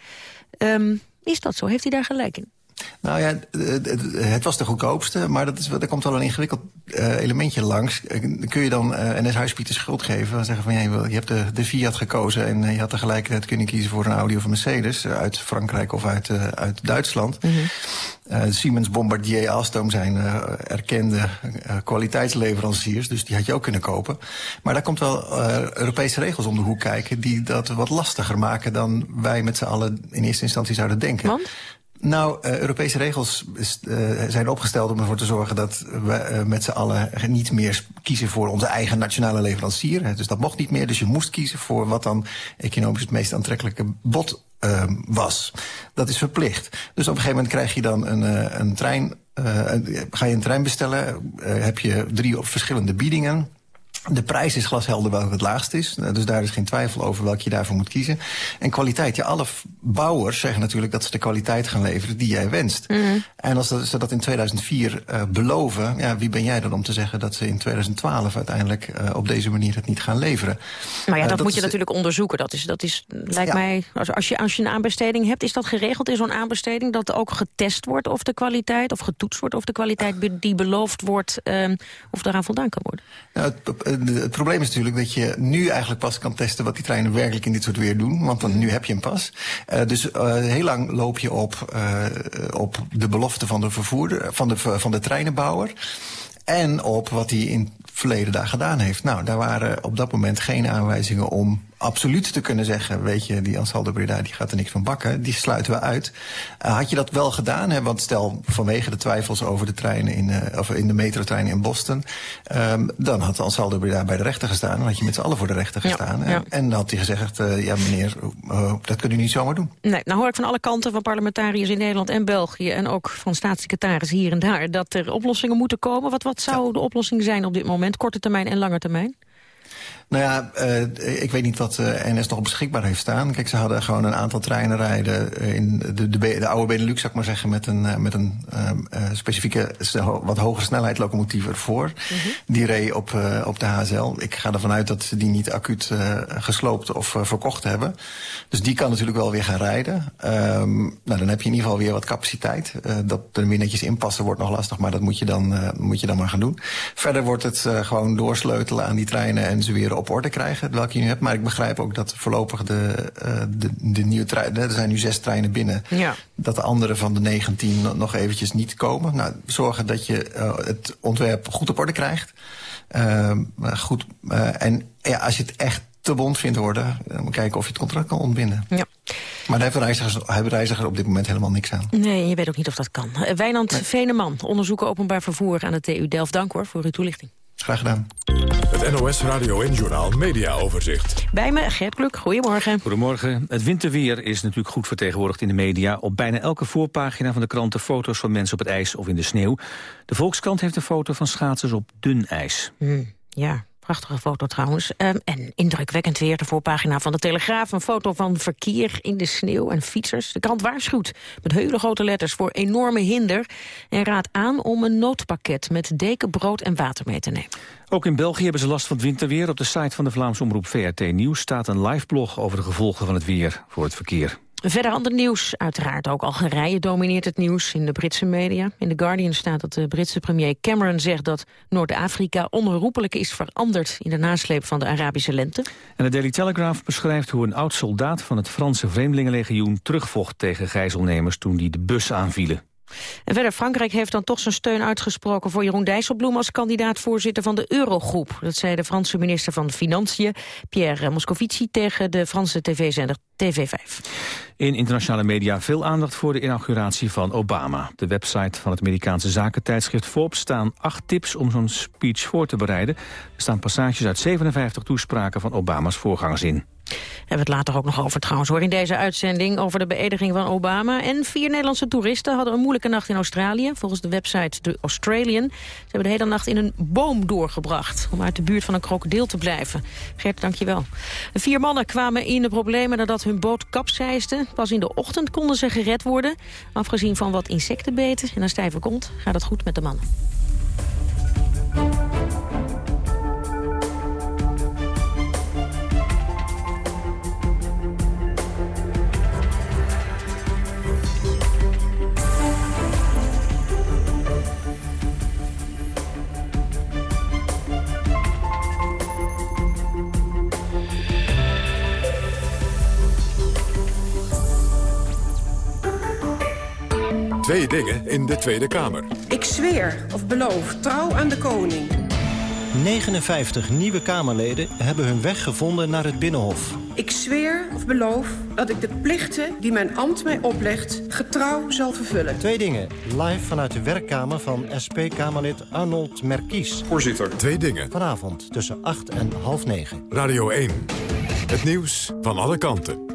Um, is dat zo? Heeft hij daar gelijk in? Nou ja, het was de goedkoopste, maar dat is, er komt wel een ingewikkeld uh, elementje langs. Kun je dan uh, NS Huispiet de schuld geven en zeggen van... Ja, je hebt de, de Fiat gekozen en je had tegelijkertijd kunnen kiezen voor een Audi of een Mercedes... uit Frankrijk of uit, uh, uit Duitsland. Mm -hmm. Uh, Siemens, Bombardier, Alstom zijn erkende kwaliteitsleveranciers, dus die had je ook kunnen kopen. Maar daar komt wel Europese regels om de hoek kijken die dat wat lastiger maken dan wij met z'n allen in eerste instantie zouden denken. Want? Nou, uh, Europese regels uh, zijn opgesteld om ervoor te zorgen dat we uh, met z'n allen niet meer kiezen voor onze eigen nationale leverancier. Dus dat mocht niet meer. Dus je moest kiezen voor wat dan economisch het meest aantrekkelijke bod was. Dat is verplicht. Dus op een gegeven moment krijg je dan een, een trein. ga je een trein bestellen, heb je drie verschillende biedingen. De prijs is glashelder welke het laagst is. Dus daar is geen twijfel over welke je daarvoor moet kiezen. En kwaliteit. Ja, alle bouwers zeggen natuurlijk dat ze de kwaliteit gaan leveren die jij wenst. Mm. En als ze dat in 2004 uh, beloven, ja, wie ben jij dan om te zeggen dat ze in 2012 uiteindelijk uh, op deze manier het niet gaan leveren? Maar ja, dat, uh, dat moet je natuurlijk onderzoeken. Dat is, dat is lijkt ja. mij, als je, als je een aanbesteding hebt, is dat geregeld in zo'n aanbesteding dat ook getest wordt of de kwaliteit, of getoetst wordt of de kwaliteit die beloofd wordt, um, of daaraan voldaan kan worden? Nou, het, het probleem is natuurlijk dat je nu eigenlijk pas kan testen... wat die treinen werkelijk in dit soort weer doen. Want dan, nu heb je hem pas. Uh, dus uh, heel lang loop je op, op de belofte van de, vervoerder, van, de, van de treinenbouwer. En op wat hij in het verleden daar gedaan heeft. Nou, daar waren op dat moment geen aanwijzingen om absoluut te kunnen zeggen... weet je, die Ansaldo Breda die gaat er niks van bakken, die sluiten we uit. Uh, had je dat wel gedaan? Hè? Want stel, vanwege de twijfels over de treinen in, uh, of in de metrotreinen in Boston... Um, dan had Ansaldo Breda bij de rechter gestaan. Dan had je met z'n allen voor de rechter gestaan. Ja, ja. En, en dan had hij gezegd, uh, ja meneer, dat kunt u niet zomaar doen. Nee, nou hoor ik van alle kanten van parlementariërs in Nederland en België... en ook van staatssecretaris hier en daar... dat er oplossingen moeten komen. Wat, wat zou de oplossing zijn op dit moment? Korte termijn en lange termijn? Nou ja, uh, ik weet niet wat uh, NS nog beschikbaar heeft staan. Kijk, ze hadden gewoon een aantal treinen rijden in de, de, de oude Benelux, zou ik maar zeggen, met een, met een specifieke, wat hogere snelheid locomotief ervoor. Mm -hmm. Die reed op, op de HSL. Ik ga ervan uit dat ze die niet acuut gesloopt of verkocht hebben. Dus die kan natuurlijk wel weer gaan rijden. Um, nou, dan heb je in ieder geval weer wat capaciteit. dat er weer netjes inpassen wordt nog lastig, maar dat moet je dan, moet je dan maar gaan doen. Verder wordt het gewoon doorsleutelen aan die treinen en ze weer op orde krijgen, welke je nu hebt. Maar ik begrijp ook dat voorlopig de, uh, de, de nieuwe treinen... er zijn nu zes treinen binnen... Ja. dat de andere van de 19 nog eventjes niet komen. Nou, zorgen dat je uh, het ontwerp goed op orde krijgt. Uh, goed, en ja, als je het echt te bond vindt worden... dan kijken of je het contract kan ontbinden. Ja. Maar daar hebben reizigers, hebben reizigers op dit moment helemaal niks aan. Nee, je weet ook niet of dat kan. Wijnand nee. Veneman, onderzoeker openbaar vervoer aan de TU Delft. Dank hoor voor uw toelichting. Graag gedaan. Het NOS Radio en Journaal Media Overzicht. Bij me Gert Kluk, goedemorgen. Goedemorgen. Het winterweer is natuurlijk goed vertegenwoordigd in de media. Op bijna elke voorpagina van de kranten foto's van mensen op het ijs of in de sneeuw. De Volkskrant heeft een foto van schaatsers op dun ijs. Hmm, ja, Prachtige foto trouwens. Um, en indrukwekkend weer de voorpagina van de Telegraaf. Een foto van verkeer in de sneeuw en fietsers. De krant waarschuwt met hele grote letters voor enorme hinder. En raadt aan om een noodpakket met deken, brood en water mee te nemen. Ook in België hebben ze last van het winterweer. Op de site van de Vlaamse omroep VRT Nieuws staat een live blog over de gevolgen van het weer voor het verkeer. Verder ander nieuws. Uiteraard ook Algerije domineert het nieuws in de Britse media. In The Guardian staat dat de Britse premier Cameron zegt dat Noord-Afrika onherroepelijk is veranderd in de nasleep van de Arabische lente. En de Daily Telegraph beschrijft hoe een oud soldaat van het Franse Vreemdelingenlegioen terugvocht tegen gijzelnemers toen die de bus aanvielen. En verder, Frankrijk heeft dan toch zijn steun uitgesproken voor Jeroen Dijsselbloem als kandidaat-voorzitter van de Eurogroep. Dat zei de Franse minister van Financiën, Pierre Moscovici, tegen de Franse tv-zender TV5. In internationale media veel aandacht voor de inauguratie van Obama. De website van het Amerikaanse zakentijdschrift Forbes staan acht tips om zo'n speech voor te bereiden. Er staan passages uit 57 toespraken van Obama's voorgangers in. Hebben we het later ook nog over trouwens hoor in deze uitzending over de beëdiging van Obama. En vier Nederlandse toeristen hadden een moeilijke nacht in Australië. Volgens de website The Australian. Ze hebben de hele nacht in een boom doorgebracht. Om uit de buurt van een krokodil te blijven. Gert, dankjewel. De vier mannen kwamen in de problemen nadat hun boot kapseisde. Pas in de ochtend konden ze gered worden. Afgezien van wat insectenbeten en een stijve kont gaat het goed met de mannen. Twee dingen in de Tweede Kamer. Ik zweer of beloof trouw aan de koning. 59 nieuwe Kamerleden hebben hun weg gevonden naar het Binnenhof. Ik zweer of beloof dat ik de plichten die mijn ambt mij oplegt... getrouw zal vervullen. Twee dingen. Live vanuit de werkkamer van SP-Kamerlid Arnold Merkies. Voorzitter. Twee dingen. Vanavond tussen 8 en half 9. Radio 1. Het nieuws van alle kanten.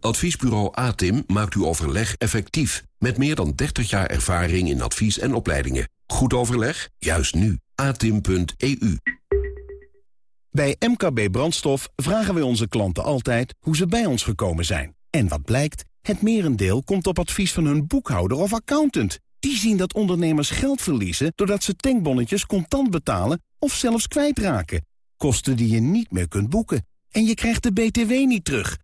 Adviesbureau ATIM maakt uw overleg effectief. Met meer dan 30 jaar ervaring in advies en opleidingen. Goed overleg? Juist nu. atim.eu Bij MKB Brandstof vragen we onze klanten altijd hoe ze bij ons gekomen zijn. En wat blijkt? Het merendeel komt op advies van hun boekhouder of accountant. Die zien dat ondernemers geld verliezen doordat ze tankbonnetjes contant betalen of zelfs kwijtraken. Kosten die je niet meer kunt boeken. En je krijgt de BTW niet terug.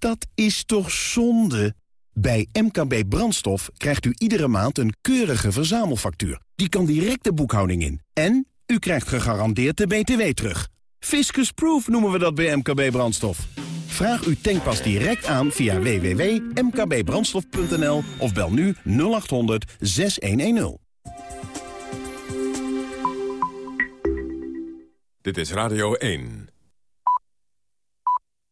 Dat is toch zonde? Bij MKB Brandstof krijgt u iedere maand een keurige verzamelfactuur. Die kan direct de boekhouding in. En u krijgt gegarandeerd de BTW terug. Fiscus Proof noemen we dat bij MKB Brandstof. Vraag uw tankpas direct aan via www.mkbbrandstof.nl of bel nu 0800 6110. Dit is Radio 1.